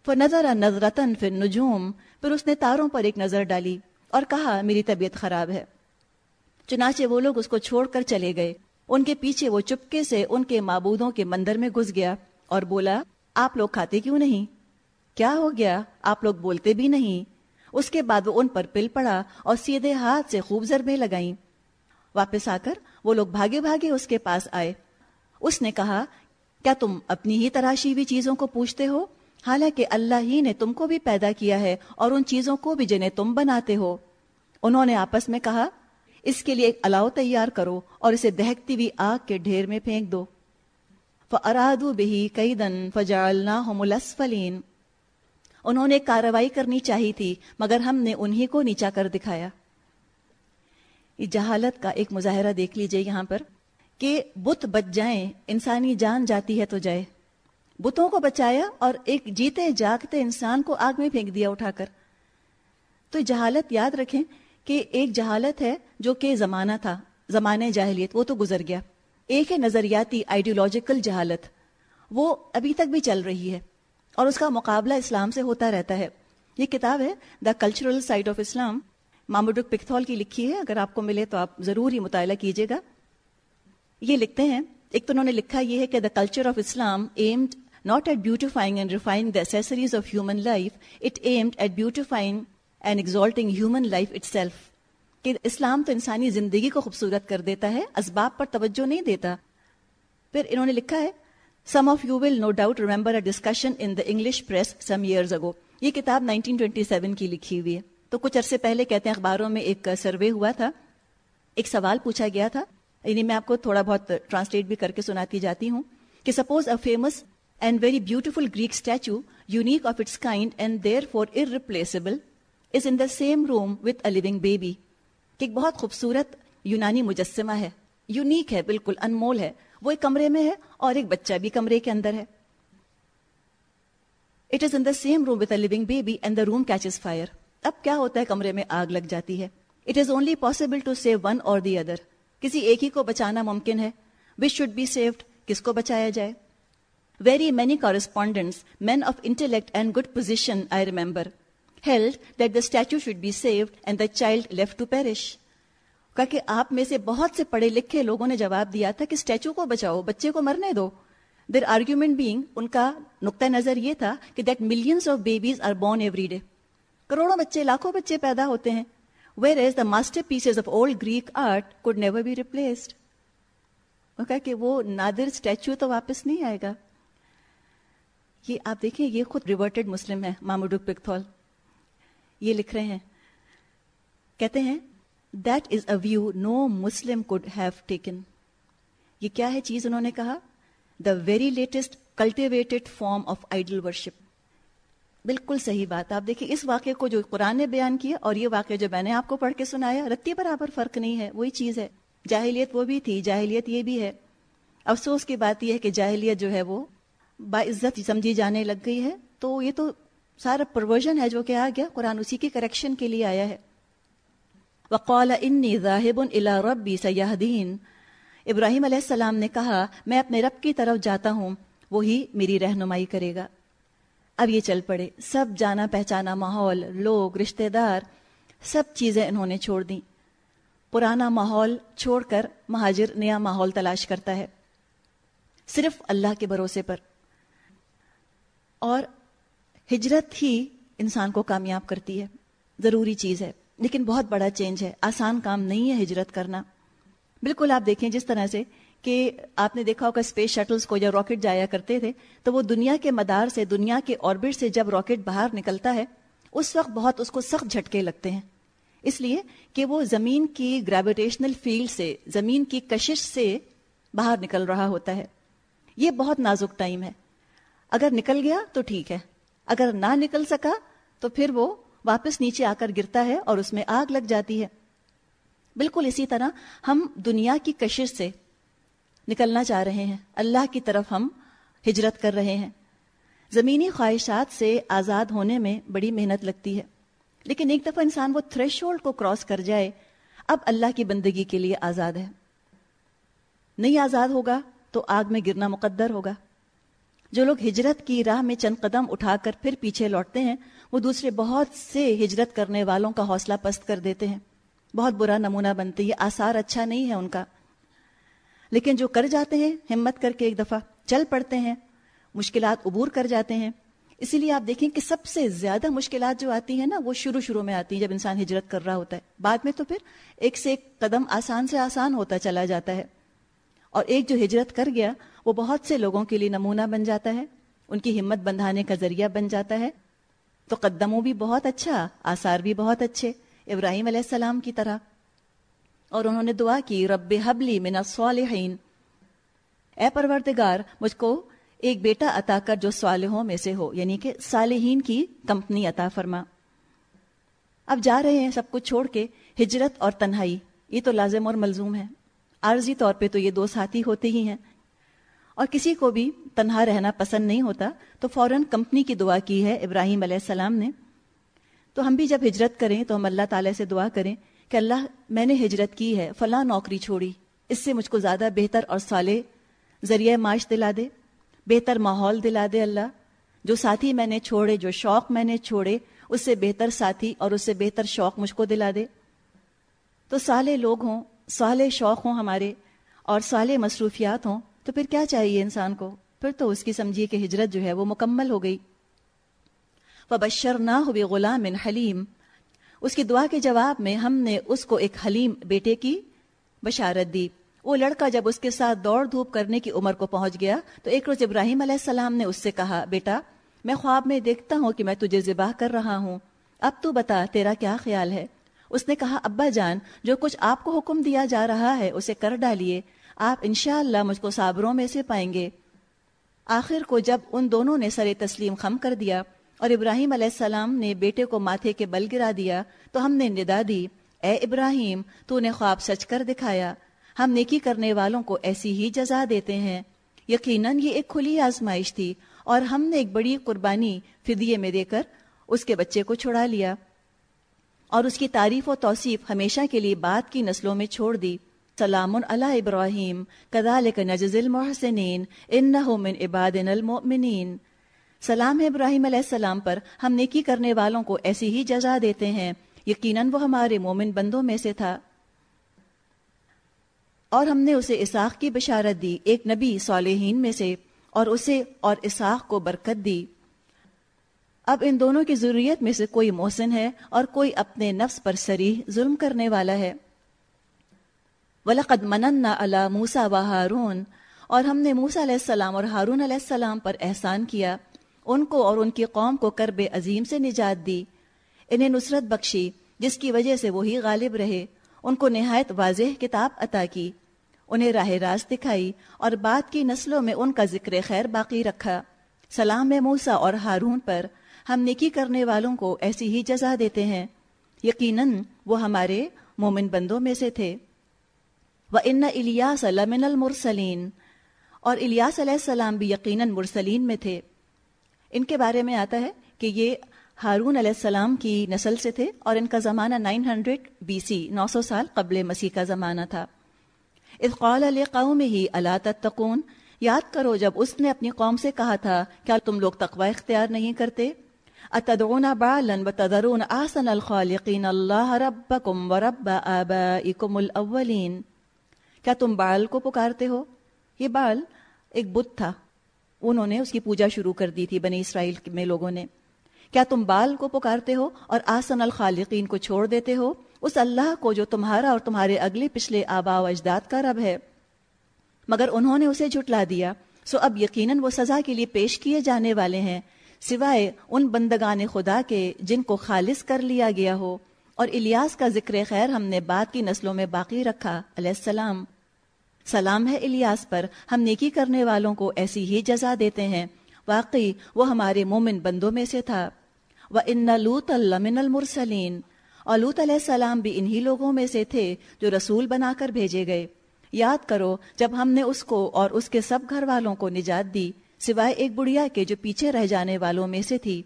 وہ نظر نظرتن پھر نجوم پھر اس نے تاروں پر ایک نظر ڈالی اور کہا، میری طبیعت خراب ہے. چنانچہ وہ لوگ اس کو چھوڑ کر چلے گئے۔ ان کے پیچھے وہ چپکے سے ان کے معبودوں کے مندر میں گھس گیا اور بولا، آپ لوگ کھاتے کیوں نہیں؟ کیا ہو گیا؟ آپ لوگ بولتے بھی نہیں۔ اس کے بعد وہ ان پر پل پڑا اور سیدھے ہاتھ سے خوب ضربے لگائیں۔ واپس آ کر وہ لوگ بھاگے بھاگے اس کے پاس آئے۔ اس نے کہا، کیا تم اپنی ہی تراشی ہوئی چیزوں کو پوچھتے ہو؟ حالانکہ اللہ ہی نے تم کو بھی پیدا کیا ہے اور ان چیزوں کو بھی جنہیں تم بناتے ہو۔ انہوں نے آپس میں کہا، اس کے لیے ایک الاؤ تیار کرو اور اسے دہکتی ہوئی آگ کے ڈھیر میں پھینک دو۔ ارادو بہی کئی دن فجالنا ملسفلین انہوں نے کاروائی کرنی چاہی تھی، مگر ہم نے انہی کو نیچا کر دکھایا۔ جہالت کا ایک مظاہرہ دیکھ لیجیے یہاں پر کہ بت بچ جائیں، انسانی جان جاتی ہے تو جائے۔ بتوں کو بچایا اور ایک جیتے جاگتے انسان کو آگ میں پھینک دیا اٹھا کر۔ تو جہالت یاد رکھیں کہ ایک جہالت ہے جو کہ زمانہ تھا زمانے جاہلیت، وہ تو گزر گیا۔ ایک ہے نظریاتی آئیڈیولوجیکل جہالت، وہ ابھی تک بھی چل رہی ہے اور اس کا مقابلہ اسلام سے ہوتا رہتا ہے۔ یہ کتاب ہے the cultural side of Islam Marmaduke Pickthall کی لکھی ہے۔ اگر آپ کو ملے تو آپ ضرور ہی مطالعہ کیجیے گا۔ یہ لکھتے ہیں، ایک تو انہوں نے لکھا یہ ہے کہ the culture of Islam aimed not at beautifying and refining the accessories of human life it aimed at beautifying and exalting human life itself کہ اسلام تو انسانی زندگی کو خوبصورت کر دیتا ہے، اسباب پر توجہ نہیں دیتا۔ پھر انہوں نے لکھا ہے some of you will no doubt remember a discussion in the English press some years ago یہ کتاب 1927 کی لکھی ہوئی ہے۔ تو کچھ عرصے پہلے کہتے ہیں، اخباروں میں ایک سروے ہوا تھا۔ ایک سوال پوچھا گیا تھا۔ یعنی میں آپ کو تھوڑا بہت ٹرانسلیٹ بھی کر کے سناتی جاتی ہوں کہ suppose a famous and very beautiful Greek statue unique of its kind and therefore irreplaceable is in the same room with a living baby کہ ایک بہت خوبصورت یونانی مجسمہ ہے۔ یونیک ہے، بالکل انمول ہے۔ وہ ایک کمرے میں ہے اور ایک بچہ بھی کمرے کے اندر ہے۔ It is in the same room with a living baby and the room catches fire اب کیا ہوتا ہے کمرے میں آگ لگ جاتی ہے؟ It is only possible to save one or the other کسی ایک ہی کو بچانا ممکن ہے۔ وچ شوڈ بی سیوڈ کس کو بچایا جائے؟ Very many correspondents men of intellect and good position I remember held that the statue should be saved and the child left to perish کہ آپ میں سے بہت سے پڑھے لکھے لوگوں نے جواب دیا تھا کہ اسٹیچو کو بچاؤ، بچے کو مرنے دو۔ دیر آرگیومنٹ بینگ ان کا نقطۂ نظر یہ تھا کہ that millions of babies are born every day کروڑوں بچے، لاکھوں بچے پیدا ہوتے ہیں۔ Whereas the masterpieces of old Greek art could never be replaced کہ وہ نادر اسٹیچو تو واپس نہیں آئے گا۔ یہ آپ دیکھیں، یہ خود ریورٹڈ مسلم ہے ماموڈک پکتھول یہ لکھ رہے ہیں۔ کہتے ہیں that is a view no Muslim could have taken یہ کیا ہے چیز انہوں نے کہا؟ The very latest cultivated form of idol worship بالکل صحیح بات۔ آپ دیکھیں، اس واقعے کو جو قرآن نے بیان کیا اور یہ واقعہ جو میں نے آپ کو پڑھ کے سنایا، رتی برابر فرق نہیں ہے، وہی چیز ہے۔ جاہلیت وہ بھی تھی، جاہلیت یہ بھی ہے۔ افسوس کی بات یہ ہے کہ جاہلیت جو ہے وہ باعزت سمجھی جانے لگ گئی ہے تو یہ تو سارا پروژن ہے جو کہ آ گیا، قرآن اسی کی کریکشن کے لیے آیا ہے۔ وقال انی ذاہب الى ربی سیاحدین ابراہیم علیہ السلام نے کہا، میں اپنے رب کی طرف جاتا ہوں، وہی میری رہنمائی کرے گا۔ اب یہ چل پڑے۔ سب جانا پہچانا ماحول، لوگ، رشتہ دار، سب چیزیں انہوں نے چھوڑ دیں۔ پرانا ماحول چھوڑ کر مہاجر نیا ماحول تلاش کرتا ہے۔ صرف اللہ کے بھروسے پر۔ اور ہجرت ہی انسان کو کامیاب کرتی ہے، ضروری چیز ہے۔ لیکن بہت بڑا چینج ہے۔ آسان کام نہیں ہے ہجرت کرنا۔ بالکل آپ دیکھیں جس طرح سے کہ آپ نے دیکھا ہوگا اسپیس شٹلز کو یا راکٹ جایا کرتے تھے، تو وہ دنیا کے مدار سے، دنیا کے آربٹ سے جب راکٹ باہر نکلتا ہے، اس وقت بہت اس کو سخت جھٹکے لگتے ہیں۔ اس لیے کہ وہ زمین کی گریویٹیشنل فیلڈ سے، زمین کی کشش سے باہر نکل رہا ہوتا ہے۔ یہ بہت نازک ٹائم ہے۔ اگر نکل گیا تو ٹھیک ہے۔ اگر نہ نکل سکا تو پھر وہ واپس نیچے آ کر گرتا ہے اور اس میں آگ لگ جاتی ہے۔ بالکل اسی طرح ہم دنیا کی کشش سے نکلنا چاہ رہے ہیں۔ اللہ کی طرف ہم ہجرت کر رہے ہیں۔ زمینی خواہشات سے آزاد ہونے میں بڑی محنت لگتی ہے۔ لیکن ایک دفعہ انسان وہ تھریش ہولڈ کو کراس کر جائے، اب اللہ کی بندگی کے لیے آزاد ہے۔ نہیں آزاد ہوگا تو آگ میں گرنا مقدر ہوگا۔ جو لوگ ہجرت کی راہ میں چند قدم اٹھا کر پھر پیچھے لوٹتے ہیں، وہ دوسرے بہت سے ہجرت کرنے والوں کا حوصلہ پست کر دیتے ہیں۔ بہت برا نمونہ بنتے ہیں آثار اچھا نہیں ہے ان کا۔ لیکن جو کر جاتے ہیں، ہمت کر کے ایک دفعہ چل پڑتے ہیں، مشکلات عبور کر جاتے ہیں۔ اسی لیے آپ دیکھیں کہ سب سے زیادہ مشکلات جو آتی ہیں نا، وہ شروع شروع میں آتی ہیں جب انسان ہجرت کر رہا ہوتا ہے۔ بعد میں تو پھر ایک سے ایک قدم آسان سے آسان ہوتا چلا جاتا ہے۔ اور ایک جو ہجرت کر گیا وہ بہت سے لوگوں کے لیے نمونہ بن جاتا ہے، ان کی ہمت بندھانے کا ذریعہ بن جاتا ہے۔ تو قدموں بھی بہت اچھا آثار بھی بہت اچھے، ابراہیم علیہ السلام کی طرح۔ اور انہوں نے دعا کی، رب حبلی من الصالحین۔ اے پروردگار، مجھ کو ایک بیٹا عطا کر جو صالحوں میں سے ہو یعنی کہ صالحین کی کمپنی عطا فرما۔ اب جا رہے ہیں سب کچھ چھوڑ کے، ہجرت اور تنہائی، یہ تو لازم اور ملزوم ہے۔ عارضی طور پہ تو یہ دو ساتھی ہوتے ہی ہیں۔ اور کسی کو بھی تنہا رہنا پسند نہیں ہوتا، تو فوراً کمپنی کی دعا کی ہے، ابراہیم علیہ السلام نے۔ تو ہم بھی جب ہجرت کریں تو ہم اللہ تعالی سے دعا کریں کہ اللہ، میں نے ہجرت کی ہے، فلاں نوکری چھوڑی، اس سے مجھ کو زیادہ بہتر اور صالح ذریعہ معاش دلا دے، بہتر ماحول دلا دے اللہ۔ جو ساتھی میں نے چھوڑے، جو شوق میں نے چھوڑے، اس سے بہتر ساتھی اور اس سے بہتر شوق مجھ کو دلا دے۔ تو سالے لوگ ہوں سالے شوق ہوں ہمارے اور سالے مصروفیات ہوں۔ تو پھر کیا چاہیے انسان کو؟ پھر تو اس کی سمجھیے کہ ہجرت جو ہے وہ مکمل ہو گئی۔ بشر نہ ہوئے غلام حلیم اس کی دعا کے جواب میں ہم نے اس کو ایک حلیم بیٹے کی بشارت دی۔ وہ لڑکا جب اس کے ساتھ دوڑ دھوپ کرنے کی عمر کو پہنچ گیا تو ایک روز ابراہیم علیہ السلام نے اس سے کہا، بیٹا، میں خواب میں دیکھتا ہوں کہ میں تجھے ذبح کر رہا ہوں۔ اب تو بتا، تیرا کیا خیال ہے؟ اس نے کہا، ابا جان، جو کچھ آپ کو حکم دیا جا رہا ہے، اسے کر ڈالیے۔ آپ انشاءاللہ مجھ کو صابروں میں سے پائیں گے۔ آخر کو جب ان دونوں نے سر تسلیم خم کر دیا اور ابراہیم علیہ السلام نے بیٹے کو ماتھے کے بل گرا دیا تو ہم نے ندا دی، اے ابراہیم، تو نے خواب سچ کر دکھایا۔ ہم نیکی کرنے والوں کو ایسی ہی جزا دیتے ہیں۔ یقیناً یہ ایک کھلی آزمائش تھی اور ہم نے ایک بڑی قربانی فدیے میں دے کر اس کے بچے کو چھڑا لیا۔ اور اس کی تعریف و توصیف ہمیشہ کے لیے بات کی نسلوں میں چھوڑ دی۔ سلام علی ابراہیم. کدالک نجز المحسنین، انہو من عبادن المؤمنین. سلام ہے ابراہیم علیہ السلام پر، ہم نیکی کرنے والوں کو ایسی ہی جزا دیتے ہیں. یقیناً وہ ہمارے مومن بندوں میں سے تھا. اور ہم نے اسے اساق کی بشارت دی، ایک نبی صالحین میں سے، اور اسے اور اساق کو برکت دی. اب ان دونوں کی ضروریت میں سے کوئی محسن ہے، اور کوئی اپنے نفس پر سریح ظلم کرنے والا ہے. وَلَقَدْ مَنَنَّا عَلَى مُوسَى وَهَارُونَ، اور ہم نے موسیٰ علیہ السلام اور ہارون علیہ السلام پر احسان کیا، ان کو اور ان کی قوم کو کرب عظیم سے نجات دی۔ انہیں نصرت بخشی، جس کی وجہ سے وہی غالب رہے۔ ان کو نہایت واضح کتاب عطا کی۔ انہیں راہ راست دکھائی اور بعد کی نسلوں میں ان کا ذکر خیر باقی رکھا۔ سلام موسا اور ہارون پر ہم نکی کرنے والوں کو ایسی ہی جزا دیتے ہیں۔ یقیناً وہ ہمارے مومن بندوں میں سے تھے۔ وہ ان الیاس لمن المرسلین اور الیاس علیہ السلام بھی یقیناً مرسلین میں تھے۔ ان کے بارے میں آتا ہے کہ یہ ہارون علیہ السلام کی نسل سے تھے اور ان کا زمانہ 900 بی سی، نو سو سال قبل مسیح کا زمانہ تھا۔ قال قوم ہی اللہ تتقون، یاد کرو جب اس نے اپنی قوم سے کہا تھا، کیا تم لوگ تقوی اختیار نہیں کرتے؟ اتدعون بالا وتذرون احسن الخالقین اللہ ربکم ورب آبائکم الاولین کیا تم بال کو پکارتے ہو؟ یہ بال ایک بت تھا۔ انہوں نے اس کی پوجا شروع کر دی تھی بنی اسرائیل میں لوگوں نے۔ کیا تم بال کو پکارتے ہو اور آسن الخالقین کو چھوڑ دیتے ہو؟ اس اللہ کو جو تمہارا اور تمہارے اگلے پچھلے آبا و اجداد کا رب ہے۔ مگر انہوں نے اسے جھٹلا دیا۔ سو اب یقیناً وہ سزا کے لیے پیش کیے جانے والے ہیں، سوائے ان بندگان خدا کے جن کو خالص کر لیا گیا ہو۔ اور الیاس کا ذکر خیر ہم نے بعد کی نسلوں میں باقی رکھا، علیہ السلام۔ سلام ہے الیاس پر، ہم نیکی کرنے والوں کو ایسی ہی جزا دیتے ہیں۔ واقعی، وہ ہمارے مومن بندوں میں سے تھا۔ وہ ان لوت المن المرسلین اور لوت علیہ السلام بھی انہی لوگوں میں سے تھے جو رسول بنا کر بھیجے گئے۔ یاد کرو، جب ہم نے اس کو اور اس کے سب گھر والوں کو نجات دی، سوائے ایک بڑھیا کے جو پیچھے رہ جانے والوں میں سے تھی۔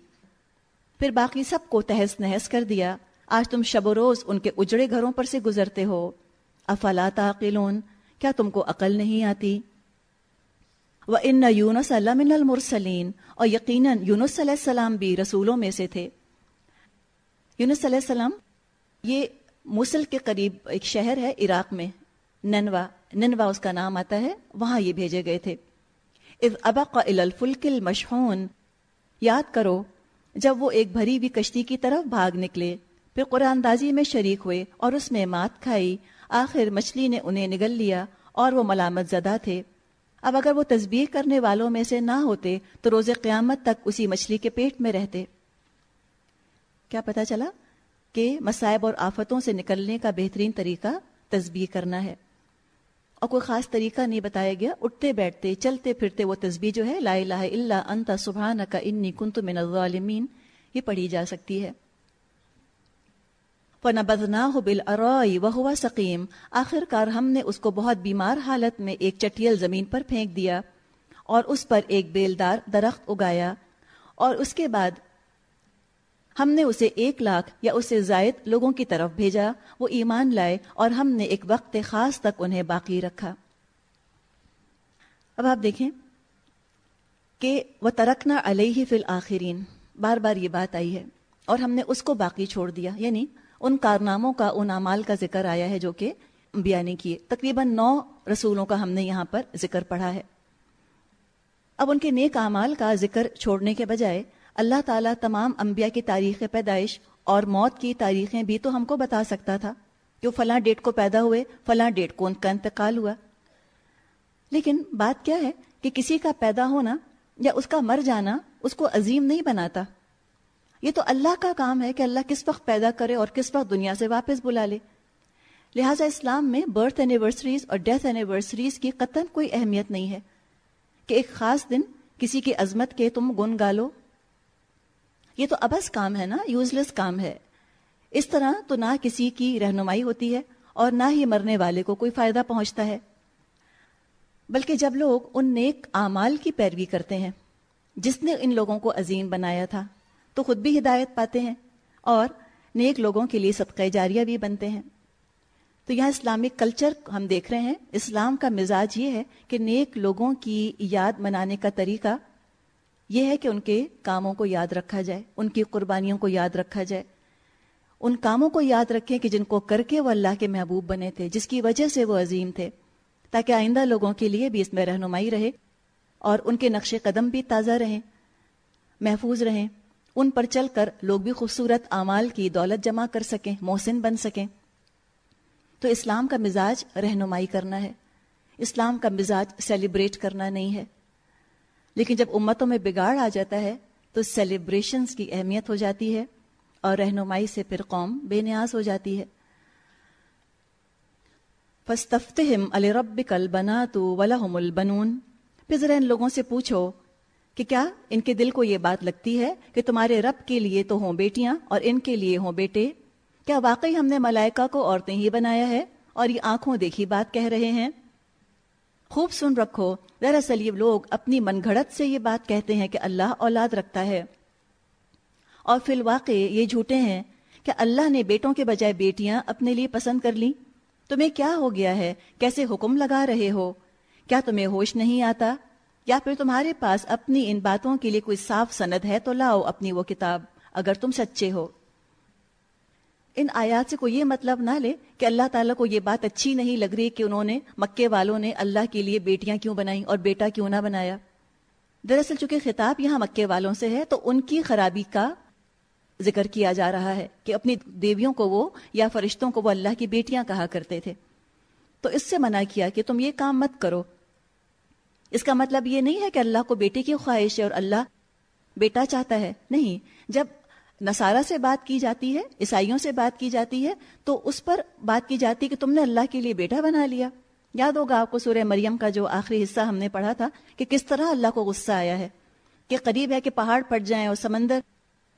پھر باقی سب کو تہس نہس کر دیا۔ آج تم شب و روز ان کے اجڑے گھروں پر سے گزرتے ہو۔ افلا تعقلون؟ کیا تم کو عقل نہیں آتی؟ وہ ان یونس من المرسلین، اور یقیناً یونس علیہ السلام بھی رسولوں میں سے تھے۔ یونس علیہ السلام، یہ موسل کے قریب ایک شہر ہے عراق میں، ننوا ننوا اس کا نام آتا ہے، وہاں یہ بھیجے گئے تھے۔ اذ ابق الفلک المشحون، یاد کرو، جب وہ ایک بھری ہوئی کشتی کی طرف بھاگ نکلے۔ پھر قرآن دازی میں شریک ہوئے اور اس میں مات کھائی۔ آخر مچھلی نے انہیں نگل لیا اور وہ ملامت زدہ تھے۔ اب اگر وہ تصبیح کرنے والوں میں سے نہ ہوتے تو روز قیامت تک اسی مچھلی کے پیٹ میں رہتے۔ کیا پتا چلا کہ مسائب اور آفتوں سے نکلنے کا بہترین طریقہ تصبیح کرنا ہے۔ اور کوئی خاص طریقہ نہیں بتایا گیا، اٹھتے بیٹھتے، چلتے پھرتے وہ تصبیح جو ہے، لا الہ الا انت سبحانک انی کنت من الظالمین، یہ پڑھی جا سکتی ہے۔ فَنَبَذْنَاهُ بِالْأَرَائِ وَهُوَ سَقِيمٌ آخر کار ہم نے اس کو بہت بیمار حالت میں ایک چٹیل زمین پر پھینک دیا اور اس پر ایک بیلدار درخت اگایا۔ اور اس کے بعد ہم نے اسے ایک لاکھ یا اس سے زائد لوگوں کی طرف بھیجا، وہ ایمان لائے اور ہم نے ایک وقت خاص تک انہیں باقی رکھا۔ اب آپ دیکھیں کہ وہ ترکنا علیہ فی الآخرین بار بار یہ بات آئی ہے اور ہم نے اس کو باقی چھوڑ دیا۔ یعنی ان کارناموں کا ان اعمال کا ذکر آیا ہے جو کہ انبیاء نے کیے۔ تقریباً نو رسولوں کا ہم نے یہاں پر ذکر پڑھا ہے۔ اب ان کے نیک اعمال کا ذکر چھوڑنے کے بجائے اللہ تعالیٰ تمام انبیاء کی تاریخ پیدائش اور موت کی تاریخیں بھی تو ہم کو بتا سکتا تھا کہ وہ فلاں ڈیٹ کو پیدا ہوئے، فلاں ڈیٹ کو ان کا انتقال ہوا۔ لیکن بات کیا ہے کہ کسی کا پیدا ہونا یا اس کا مر جانا اس کو عظیم نہیں بناتا۔ یہ تو اللہ کا کام ہے کہ اللہ کس وقت پیدا کرے اور کس وقت دنیا سے واپس بلا لے۔ لہٰذا اسلام میں برتھ اینیورسریز اور ڈیتھ اینیورسریز کی قطن کوئی اہمیت نہیں ہے کہ ایک خاص دن کسی کی عظمت کے تم گن گالو۔ یہ تو ابس کام ہے نا یوز لیس کام ہے۔ اس طرح تو نہ کسی کی رہنمائی ہوتی ہے اور نہ ہی مرنے والے کو کوئی فائدہ پہنچتا ہے۔ بلکہ جب لوگ ان نیک اعمال کی پیروی کرتے ہیں، جس نے ان لوگوں کو عظیم بنایا تھا۔ تو خود بھی ہدایت پاتے ہیں اور نیک لوگوں کے لیے صدقہ جاریہ بھی بنتے ہیں۔ تو یہاں اسلامک کلچر ہم دیکھ رہے ہیں۔ اسلام کا مزاج یہ ہے کہ نیک لوگوں کی یاد منانے کا طریقہ یہ ہے کہ ان کے کاموں کو یاد رکھا جائے، ان کی قربانیوں کو یاد رکھا جائے۔ ان کاموں کو یاد رکھیں کہ جن کو کر کے وہ اللہ کے محبوب بنے تھے، جس کی وجہ سے وہ عظیم تھے، تاکہ آئندہ لوگوں کے لیے بھی اس میں رہنمائی رہے اور ان کے نقش قدم بھی تازہ رہیں، محفوظ رہیں۔ ان پر چل کر لوگ بھی خوبصورت اعمال کی دولت جمع کر سکیں، محسن بن سکیں۔ تو اسلام کا مزاج رہنمائی کرنا ہے۔ اسلام کا مزاج سیلیبریٹ کرنا نہیں ہے۔ لیکن جب امتوں میں بگاڑ آ جاتا ہے، تو سیلیبریشنز کی اہمیت ہو جاتی ہے اور رہنمائی سے پھر قوم بے نیاز ہو جاتی ہے۔ فستفتہم علی رب کل بنا تو ولہم البنون۔ پھر ذرا ان لوگوں سے پوچھو کہ کیا ان کے دل کو یہ بات لگتی ہے کہ تمہارے رب کے لیے تو ہوں بیٹیاں اور ان کے لیے ہوں بیٹے؟ کیا واقعی ہم نے ملائکہ کو عورتیں ہی بنایا ہے اور یہ آنکھوں دیکھی بات کہہ رہے ہیں؟ خوب سن رکھو، دراصل یہ لوگ اپنی من گھڑت سے یہ بات کہتے ہیں کہ اللہ اولاد رکھتا ہے۔ اور فی الواقع یہ جھوٹے ہیں کہ اللہ نے بیٹوں کے بجائے بیٹیاں اپنے لیے پسند کر لی تمہیں کیا ہو گیا ہے؟ کیسے حکم لگا رہے ہو؟ کیا تمہیں ہوش نہیں آتا؟ یا پھر تمہارے پاس اپنی ان باتوں کے لیے کوئی صاف سند ہے تو لاؤ اپنی وہ کتاب، اگر تم سچے ہو۔ ان آیات سے کوئی یہ مطلب نہ لے کہ اللہ تعالیٰ کو یہ بات اچھی نہیں لگ رہی کہ انہوں نے مکے والوں نے اللہ کے لیے بیٹیاں کیوں بنائی اور بیٹا کیوں نہ بنایا۔ دراصل چونکہ خطاب یہاں مکے والوں سے ہے تو ان کی خرابی کا ذکر کیا جا رہا ہے کہ اپنی دیویوں کو وہ یا فرشتوں کو وہ اللہ کی بیٹیاں کہا کرتے تھے۔ تو اس سے منع کیا کہ تم یہ کام مت کرو۔ اس کا مطلب یہ نہیں ہے کہ اللہ کو بیٹے کی خواہش ہے اور اللہ بیٹا چاہتا ہے۔ نہیں، جب نصارہ سے بات کی جاتی ہے، عیسائیوں سے بات کی جاتی ہے، تو اس پر بات کی جاتی ہے کہ تم نے اللہ کے لیے بیٹا بنا لیا۔ یاد ہوگا آپ کو سورہ مریم کا جو آخری حصہ ہم نے پڑھا تھا کہ کس طرح اللہ کو غصہ آیا ہے۔ کہ قریب ہے کہ پہاڑ پھٹ جائیں اور سمندر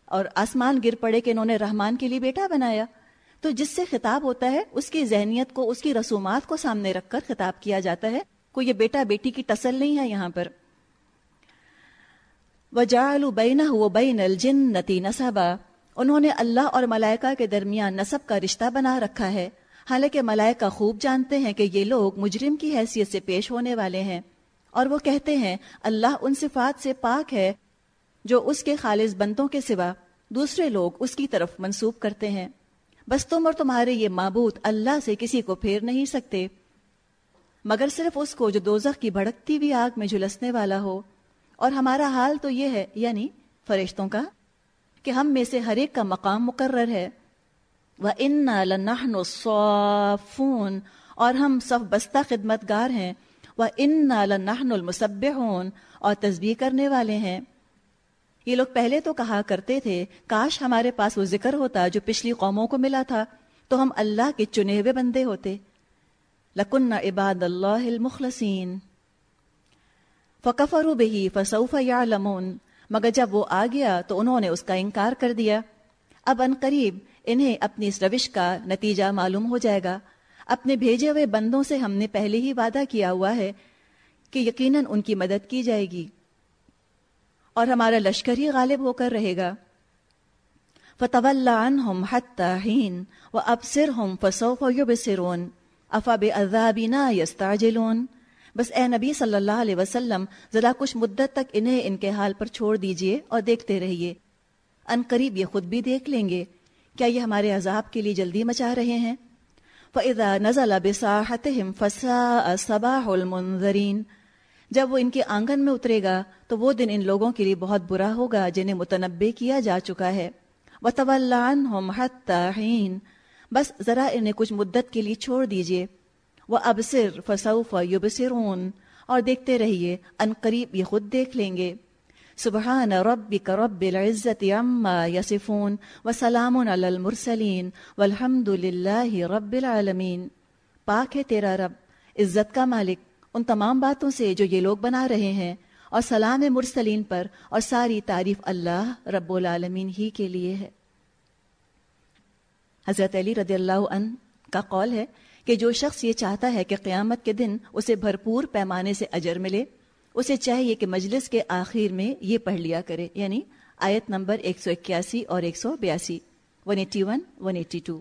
اور آسمان گر پڑے کہ انہوں نے رحمان کے لیے بیٹا بنایا۔ تو جس سے خطاب ہوتا ہے، اس کی ذہنیت کو، اس کی رسومات کو سامنے رکھ کر خطاب کیا جاتا ہے۔ کوئی یہ بیٹا بیٹی کی ٹسل نہیں ہے یہاں پر۔ و بین و بین الجن نتی نصبا انہوں نے اللہ اور ملائکہ کے درمیان نصب کا رشتہ بنا رکھا ہے۔ حالانکہ ملائکہ خوب جانتے ہیں کہ یہ لوگ مجرم کی حیثیت سے پیش ہونے والے ہیں۔ اور وہ کہتے ہیں، اللہ ان صفات سے پاک ہے جو اس کے خالص بندوں کے سوا دوسرے لوگ اس کی طرف منسوب کرتے ہیں۔ بس تم اور تمہارے یہ معبود اللہ سے کسی کو پھیر نہیں سکتے۔ مگر صرف اس کو جو دوزخ کی بھڑکتی ہوئی آگ میں جھلسنے والا ہو۔ اور ہمارا حال تو یہ ہے یعنی فرشتوں کا، کہ ہم میں سے ہر ایک کا مقام مقرر ہے۔ وہ ان صافون اور ہم صف بستہ خدمت گار ہیں۔ وہ ان المسب اور تصویر کرنے والے ہیں۔ یہ لوگ پہلے تو کہا کرتے تھے، کاش ہمارے پاس وہ ذکر ہوتا جو پچھلی قوموں کو ملا تھا، تو ہم اللہ کے چنے ہوئے بندے ہوتے۔ لکن عباد اللہ المخلصین. فکفرو بہی فصوف یا لمون مگر جب وہ آ گیا تو انہوں نے اس کا انکار کر دیا. اب ان قریب انہیں اپنی اس روش کا نتیجہ معلوم ہو جائے گا. اپنے بھیجے ہوئے بندوں سے ہم نے پہلے ہی وعدہ کیا ہوا ہے کہ یقیناً ان کی مدد کی جائے گی. اور ہمارا لشکر ہی غالب ہو کر رہے گا. فتو عنہم حتی حین و ابصرہم فسوف یبصرون. افا بعذابنا یستعجلون؟ بس اے نبی صلی اللہ علیہ وسلم، ذرا کچھ مدت تک انہیں ان کے حال پر چھوڑ دیجیے اور دیکھتے رہیے۔ ان قریب یہ خود بھی دیکھ لیں گے۔ کیا یہ ہمارے عذاب کے لیے جلدی مچا رہے ہیں؟ فَإِذَا نَزَلَ بِسَاحَتِهِمْ فَسَاءَ صَبَاحُ الْمُنذَرِينَ۔ جب وہ ان کے آنگن میں اترے گا، تو وہ دن ان لوگوں کے لیے بہت برا ہوگا جنہیں متنبع کیا جا چکا ہے۔ وَتَوَلَّ حَتَّى حِينَ۔ بس ذرا انہیں کچھ مدت کے لیے چھوڑ دیجیے۔ وہ اب صر فسوف یبصرون، اور دیکھتے رہیے، ان قریب یہ خود دیکھ لیں گے۔ سبحان ربک رب العزت عما یصفون وسلام علی المرسلین، والحمد للہ رب العالمین۔ پاک ہے تیرا رب، عزت کا مالک، ان تمام باتوں سے جو یہ لوگ بنا رہے ہیں۔ اور سلام مرسلین پر، اور ساری تعریف اللہ رب العالمین ہی کے لیے ہے۔ حضرت علی رضی اللہ عنہ کا قول ہے کہ جو شخص یہ چاہتا ہے کہ قیامت کے دن اسے بھرپور پیمانے سے اجر ملے، اسے چاہیے کہ مجلس کے آخر میں یہ پڑھ لیا کرے یعنی آیت نمبر 181 اور 182 181 182